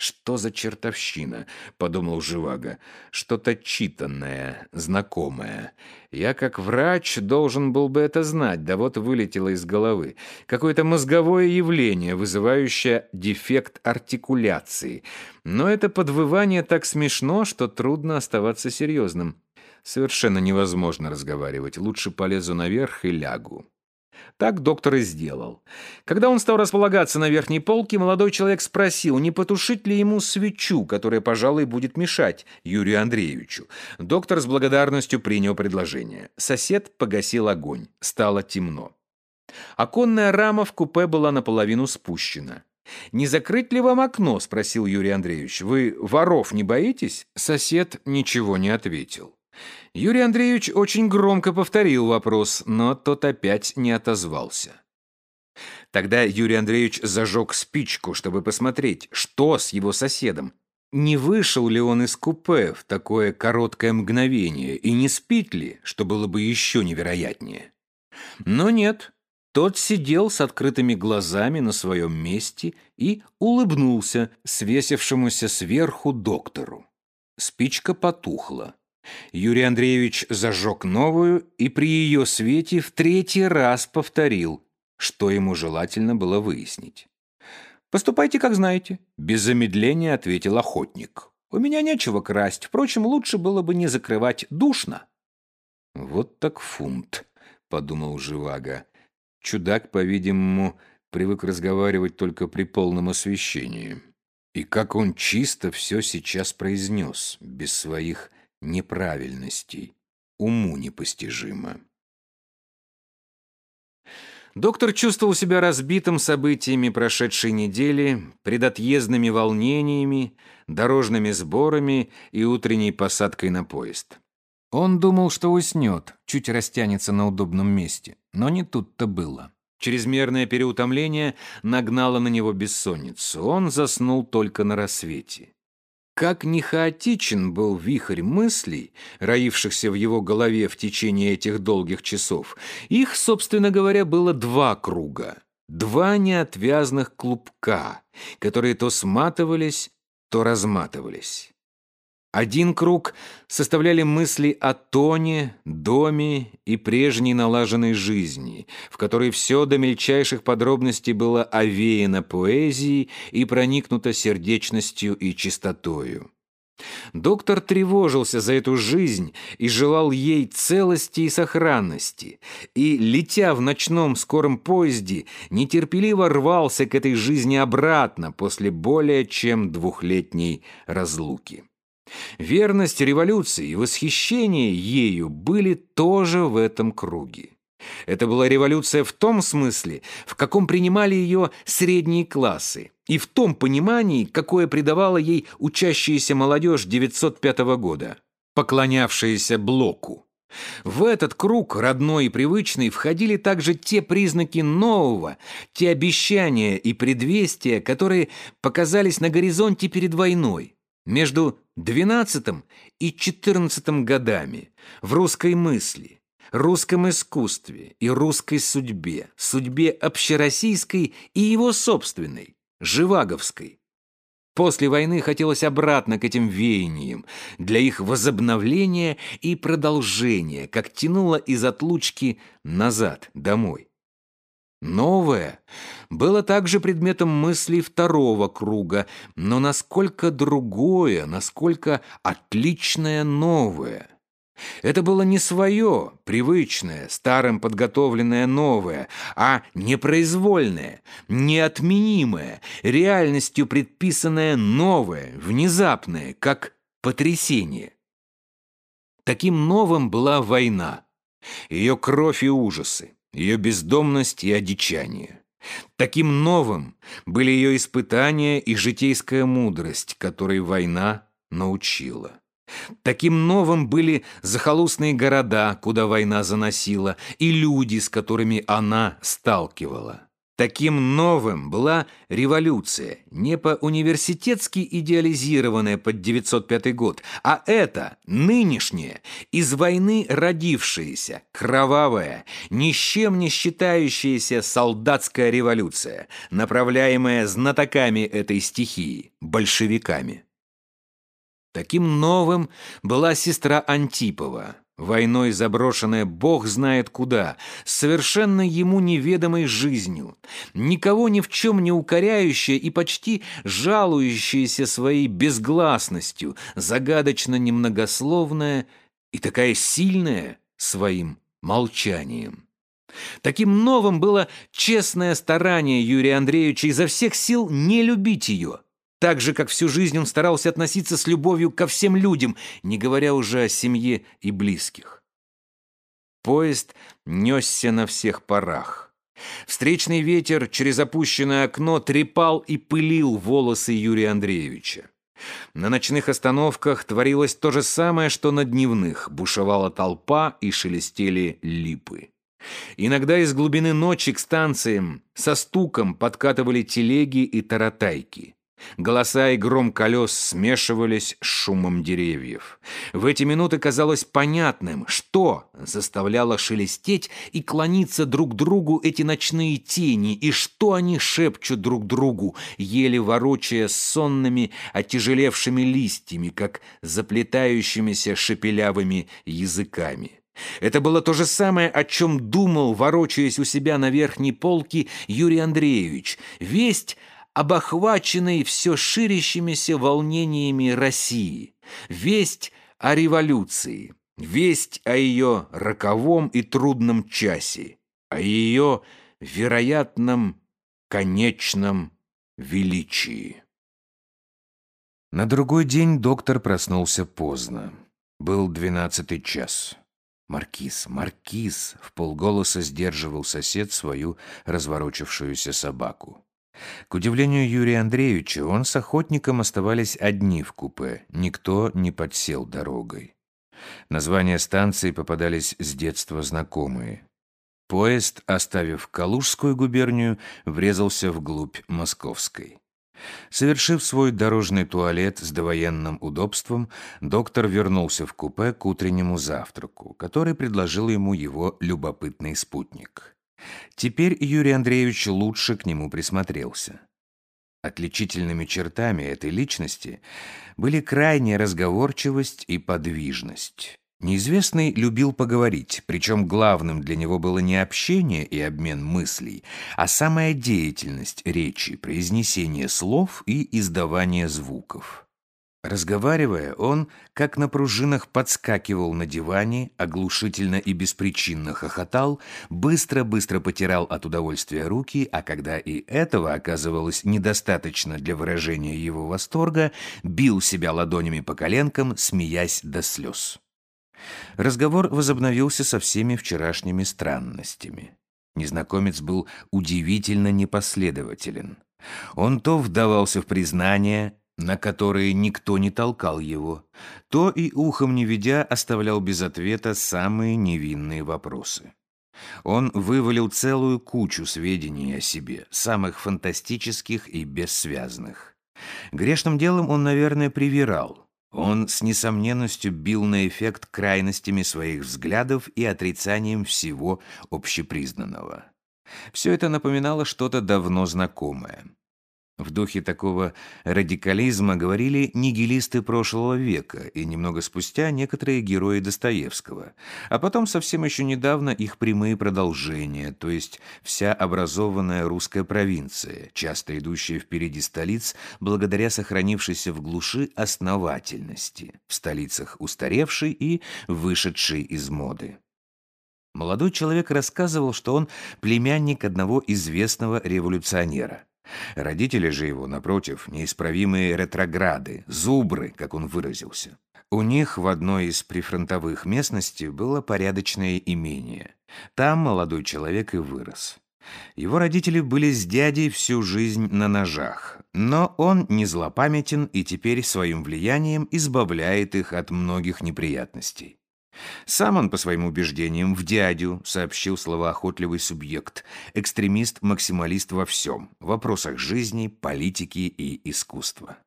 «Что за чертовщина?» — подумал Живаго. «Что-то читанное, знакомое. Я, как врач, должен был бы это знать, да вот вылетело из головы. Какое-то мозговое явление, вызывающее дефект артикуляции. Но это подвывание так смешно, что трудно оставаться серьезным. Совершенно невозможно разговаривать. Лучше полезу наверх и лягу». Так доктор и сделал. Когда он стал располагаться на верхней полке, молодой человек спросил, не потушить ли ему свечу, которая, пожалуй, будет мешать Юрию Андреевичу. Доктор с благодарностью принял предложение. Сосед погасил огонь. Стало темно. Оконная рама в купе была наполовину спущена. «Не закрыть ли вам окно?» – спросил Юрий Андреевич. «Вы воров не боитесь?» Сосед ничего не ответил. Юрий Андреевич очень громко повторил вопрос, но тот опять не отозвался. Тогда Юрий Андреевич зажег спичку, чтобы посмотреть, что с его соседом. Не вышел ли он из купе в такое короткое мгновение и не спит ли, что было бы еще невероятнее. Но нет, тот сидел с открытыми глазами на своем месте и улыбнулся свесившемуся сверху доктору. Спичка потухла. Юрий Андреевич зажег новую и при ее свете в третий раз повторил, что ему желательно было выяснить. «Поступайте, как знаете», — без замедления ответил охотник. У меня нечего красть, впрочем, лучше было бы не закрывать душно». «Вот так фунт», — подумал Живаго. Чудак, по-видимому, привык разговаривать только при полном освещении. И как он чисто все сейчас произнес, без своих неправильностей. Уму непостижимо. Доктор чувствовал себя разбитым событиями прошедшей недели, предотъездными волнениями, дорожными сборами и утренней посадкой на поезд. Он думал, что уснет, чуть растянется на удобном месте, но не тут-то было. Чрезмерное переутомление нагнало на него бессонницу. Он заснул только на рассвете. Как не хаотичен был вихрь мыслей, роившихся в его голове в течение этих долгих часов, их, собственно говоря, было два круга, два неотвязных клубка, которые то сматывались, то разматывались. Один круг составляли мысли о Тоне, доме и прежней налаженной жизни, в которой все до мельчайших подробностей было овеяно поэзией и проникнуто сердечностью и чистотою. Доктор тревожился за эту жизнь и желал ей целости и сохранности, и, летя в ночном скором поезде, нетерпеливо рвался к этой жизни обратно после более чем двухлетней разлуки. Верность революции и восхищение ею были тоже в этом круге. Это была революция в том смысле, в каком принимали ее средние классы, и в том понимании, какое придавала ей учащаяся молодежь 905 года, поклонявшаяся Блоку. В этот круг, родной и привычный, входили также те признаки нового, те обещания и предвестия, которые показались на горизонте перед войной, между XII и XIV годами в русской мысли, русском искусстве и русской судьбе, судьбе общероссийской и его собственной, живаговской. После войны хотелось обратно к этим веяниям, для их возобновления и продолжения, как тянуло из отлучки назад, домой. Новое было также предметом мыслей второго круга, но насколько другое, насколько отличное новое. Это было не свое, привычное, старым подготовленное новое, а непроизвольное, неотменимое, реальностью предписанное новое, внезапное, как потрясение. Таким новым была война, ее кровь и ужасы ее бездомность и одичание. Таким новым были ее испытания и житейская мудрость, которой война научила. Таким новым были захолустные города, куда война заносила, и люди, с которыми она сталкивала. Таким новым была революция, не по-университетски идеализированная под 905 год, а это, нынешняя, из войны родившаяся, кровавая, ни с чем не считающаяся солдатская революция, направляемая знатоками этой стихии, большевиками. Таким новым была сестра Антипова, Войной заброшенная бог знает куда, совершенно ему неведомой жизнью, никого ни в чем не укоряющая и почти жалующаяся своей безгласностью, загадочно немногословная и такая сильная своим молчанием. Таким новым было честное старание Юрия Андреевича изо всех сил не любить ее – так же, как всю жизнь он старался относиться с любовью ко всем людям, не говоря уже о семье и близких. Поезд несся на всех парах. Встречный ветер через опущенное окно трепал и пылил волосы Юрия Андреевича. На ночных остановках творилось то же самое, что на дневных. Бушевала толпа и шелестели липы. Иногда из глубины ночи к станциям со стуком подкатывали телеги и таратайки. Голоса и гром колес смешивались с шумом деревьев. В эти минуты казалось понятным, что заставляло шелестеть и клониться друг другу эти ночные тени, и что они шепчут друг другу, еле ворочая сонными, отяжелевшими листьями, как заплетающимися шепелявыми языками. Это было то же самое, о чем думал, ворочаясь у себя на верхней полке, Юрий Андреевич. Весть об охваченной все ширящимися волнениями России, весть о революции, весть о ее роковом и трудном часе, о ее вероятном конечном величии. На другой день доктор проснулся поздно. Был двенадцатый час. «Маркиз, маркиз!» — в полголоса сдерживал сосед свою разворочившуюся собаку. К удивлению Юрия Андреевича, он с охотником оставались одни в купе, никто не подсел дорогой. Названия станций попадались с детства знакомые. Поезд, оставив Калужскую губернию, врезался вглубь Московской. Совершив свой дорожный туалет с довоенным удобством, доктор вернулся в купе к утреннему завтраку, который предложил ему его любопытный спутник. Теперь Юрий Андреевич лучше к нему присмотрелся. Отличительными чертами этой личности были крайняя разговорчивость и подвижность. Неизвестный любил поговорить, причем главным для него было не общение и обмен мыслей, а самая деятельность речи, произнесение слов и издавание звуков. Разговаривая, он, как на пружинах, подскакивал на диване, оглушительно и беспричинно хохотал, быстро-быстро потирал от удовольствия руки, а когда и этого оказывалось недостаточно для выражения его восторга, бил себя ладонями по коленкам, смеясь до слез. Разговор возобновился со всеми вчерашними странностями. Незнакомец был удивительно непоследователен. Он то вдавался в признание, на которые никто не толкал его, то и ухом не ведя оставлял без ответа самые невинные вопросы. Он вывалил целую кучу сведений о себе, самых фантастических и бессвязных. Грешным делом он, наверное, привирал. Он с несомненностью бил на эффект крайностями своих взглядов и отрицанием всего общепризнанного. Все это напоминало что-то давно знакомое. В духе такого радикализма говорили нигилисты прошлого века и немного спустя некоторые герои Достоевского, а потом совсем еще недавно их прямые продолжения, то есть вся образованная русская провинция, часто идущая впереди столиц благодаря сохранившейся в глуши основательности, в столицах устаревшей и вышедшей из моды. Молодой человек рассказывал, что он племянник одного известного революционера – Родители же его, напротив, неисправимые ретрограды, зубры, как он выразился. У них в одной из прифронтовых местностей было порядочное имение. Там молодой человек и вырос. Его родители были с дядей всю жизнь на ножах, но он не злопамятен и теперь своим влиянием избавляет их от многих неприятностей. Сам он, по своим убеждениям, в дядю, сообщил словоохотливый субъект, экстремист-максималист во всем, в вопросах жизни, политики и искусства.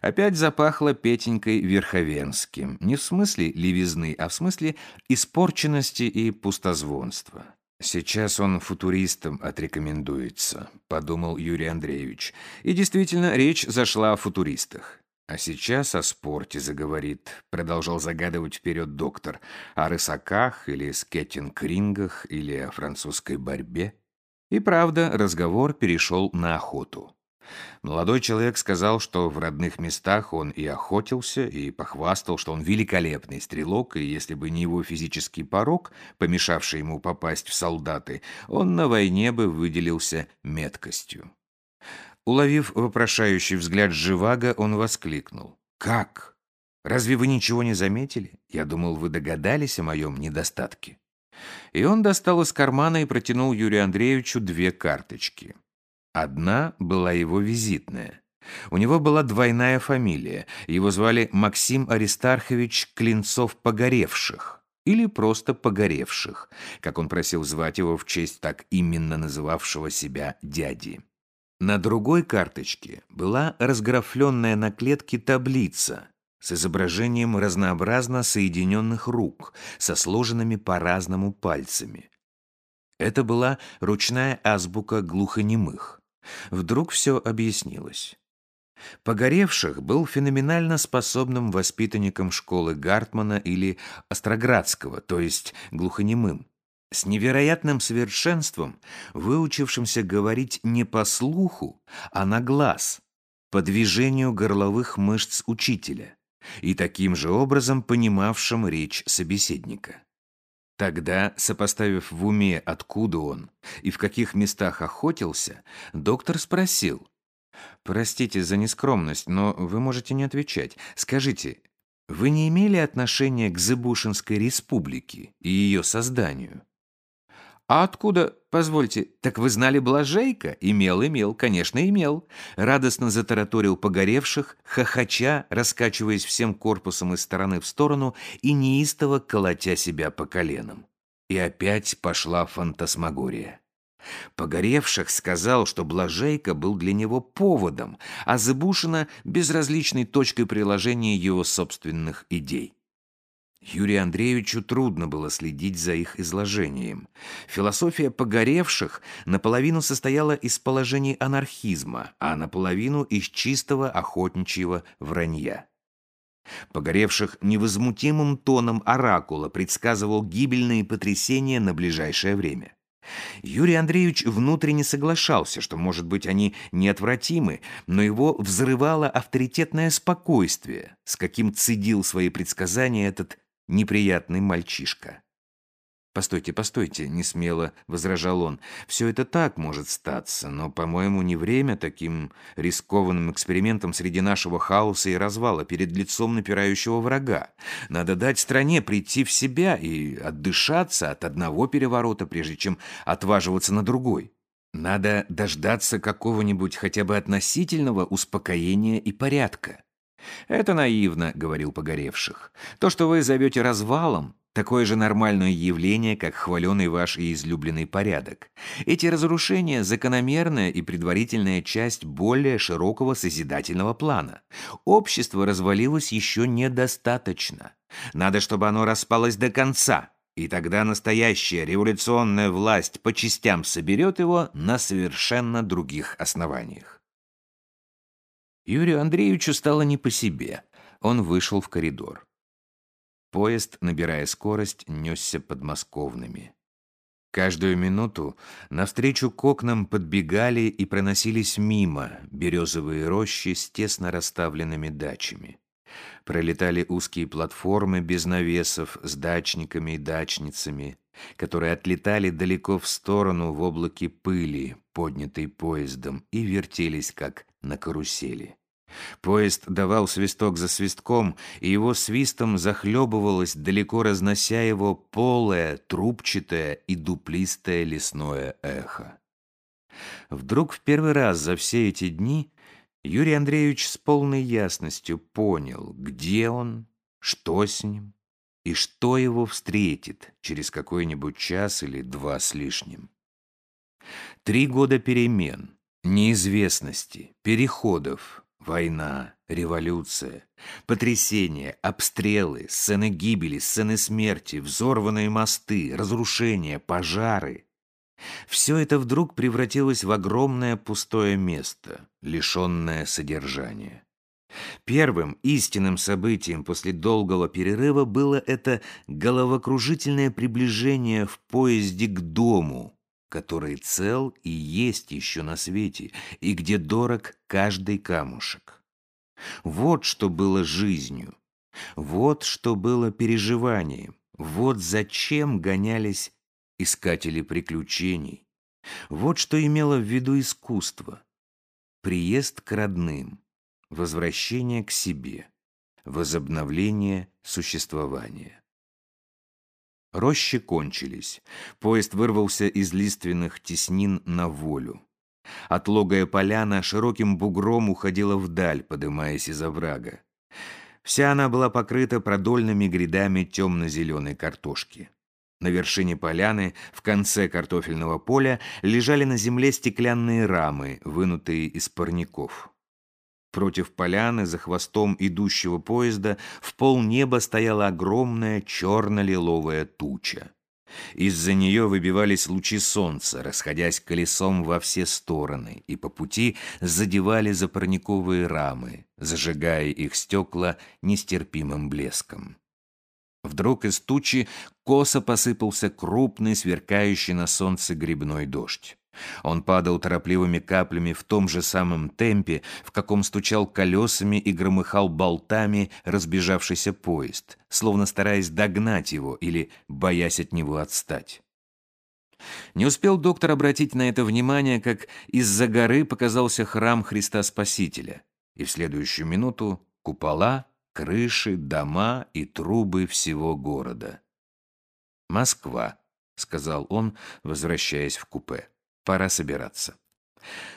Опять запахло Петенькой Верховенским, не в смысле левизны, а в смысле испорченности и пустозвонства. «Сейчас он футуристом отрекомендуется», — подумал Юрий Андреевич. И действительно, речь зашла о футуристах. «А сейчас о спорте заговорит», — продолжал загадывать вперед доктор. «О рысаках или скеттинг-рингах или о французской борьбе». И правда, разговор перешел на охоту. Молодой человек сказал, что в родных местах он и охотился, и похвастал, что он великолепный стрелок, и если бы не его физический порог, помешавший ему попасть в солдаты, он на войне бы выделился меткостью. Уловив вопрошающий взгляд Живаго, он воскликнул. «Как? Разве вы ничего не заметили? Я думал, вы догадались о моем недостатке». И он достал из кармана и протянул Юрию Андреевичу две карточки. Одна была его визитная. У него была двойная фамилия. Его звали Максим Аристархович Клинцов-Погоревших. Или просто Погоревших, как он просил звать его в честь так именно называвшего себя дяди. На другой карточке была разграфленная на клетке таблица с изображением разнообразно соединенных рук со сложенными по-разному пальцами. Это была ручная азбука глухонемых. Вдруг все объяснилось. Погоревших был феноменально способным воспитанником школы Гартмана или Остроградского, то есть глухонемым. С невероятным совершенством, выучившимся говорить не по слуху, а на глаз, по движению горловых мышц учителя, и таким же образом понимавшим речь собеседника. Тогда, сопоставив в уме, откуда он и в каких местах охотился, доктор спросил. «Простите за нескромность, но вы можете не отвечать. Скажите, вы не имели отношения к Зыбушинской республике и ее созданию?» «А откуда, позвольте, так вы знали Блажейка?» «Имел, имел, конечно, имел». Радостно затараторил погоревших, хохоча, раскачиваясь всем корпусом из стороны в сторону и неистово колотя себя по коленам. И опять пошла фантасмагория. Погоревших сказал, что Блажейка был для него поводом, а Зыбушина — безразличной точкой приложения его собственных идей. Юрию Андреевичу трудно было следить за их изложением. Философия погоревших наполовину состояла из положений анархизма, а наполовину из чистого охотничьего вранья. Погоревших невозмутимым тоном оракула предсказывал гибельные потрясения на ближайшее время. Юрий Андреевич внутренне соглашался, что, может быть, они неотвратимы, но его взрывало авторитетное спокойствие, с каким цедил свои предсказания этот неприятный мальчишка. «Постойте, постойте», — несмело возражал он. «Все это так может статься, но, по-моему, не время таким рискованным экспериментам среди нашего хаоса и развала перед лицом напирающего врага. Надо дать стране прийти в себя и отдышаться от одного переворота, прежде чем отваживаться на другой. Надо дождаться какого-нибудь хотя бы относительного успокоения и порядка». «Это наивно», — говорил Погоревших. «То, что вы зовете развалом, такое же нормальное явление, как хваленый ваш и излюбленный порядок. Эти разрушения – закономерная и предварительная часть более широкого созидательного плана. Общество развалилось еще недостаточно. Надо, чтобы оно распалось до конца, и тогда настоящая революционная власть по частям соберет его на совершенно других основаниях. Юрию Андреевичу стало не по себе. Он вышел в коридор. Поезд, набирая скорость, несся подмосковными. Каждую минуту навстречу к окнам подбегали и проносились мимо березовые рощи с тесно расставленными дачами. Пролетали узкие платформы без навесов с дачниками и дачницами, которые отлетали далеко в сторону в облаке пыли, поднятой поездом, и вертелись, как на карусели. Поезд давал свисток за свистком, и его свистом захлебывалось, далеко разнося его полое, трубчатое и дуплистое лесное эхо. Вдруг в первый раз за все эти дни Юрий Андреевич с полной ясностью понял, где он, что с ним и что его встретит через какой-нибудь час или два с лишним. Три года перемен, неизвестности, переходов, война, революция, потрясения, обстрелы, сцены гибели, сцены смерти, взорванные мосты, разрушения, пожары. Все это вдруг превратилось в огромное пустое место, лишенное содержания. Первым истинным событием после долгого перерыва было это головокружительное приближение в поезде к дому, который цел и есть еще на свете, и где дорог каждый камушек. Вот что было жизнью, вот что было переживанием, вот зачем гонялись искатели приключений, вот что имело в виду искусство. Приезд к родным, возвращение к себе, возобновление существования. Рощи кончились. Поезд вырвался из лиственных теснин на волю. Отлогая поляна широким бугром уходила вдаль, подымаясь из оврага. Вся она была покрыта продольными грядами темно-зеленой картошки. На вершине поляны, в конце картофельного поля, лежали на земле стеклянные рамы, вынутые из парников. Против поляны, за хвостом идущего поезда, в полнеба стояла огромная черно-лиловая туча. Из-за нее выбивались лучи солнца, расходясь колесом во все стороны, и по пути задевали за парниковые рамы, зажигая их стекла нестерпимым блеском. Вдруг из тучи косо посыпался крупный, сверкающий на солнце грибной дождь. Он падал торопливыми каплями в том же самом темпе, в каком стучал колесами и громыхал болтами разбежавшийся поезд, словно стараясь догнать его или боясь от него отстать. Не успел доктор обратить на это внимание, как из-за горы показался храм Христа Спасителя, и в следующую минуту купола, крыши, дома и трубы всего города. «Москва», — сказал он, возвращаясь в купе. «Пора собираться».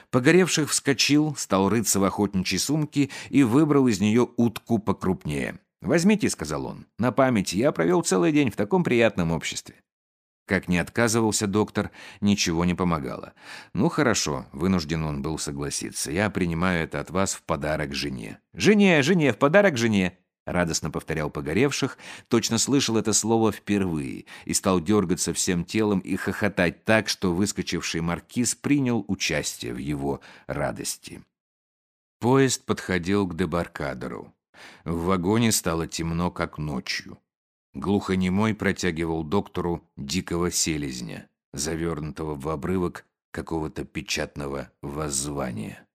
Погоревших вскочил, стал рыться в охотничьей сумке и выбрал из нее утку покрупнее. «Возьмите», — сказал он, — «на память я провел целый день в таком приятном обществе». Как не отказывался доктор, ничего не помогало. «Ну хорошо», — вынужден он был согласиться. «Я принимаю это от вас в подарок жене». «Жене, жене, в подарок жене!» Радостно повторял погоревших, точно слышал это слово впервые и стал дергаться всем телом и хохотать так, что выскочивший маркиз принял участие в его радости. Поезд подходил к дебаркадеру. В вагоне стало темно, как ночью. Глухонемой протягивал доктору дикого селезня, завернутого в обрывок какого-то печатного воззвания.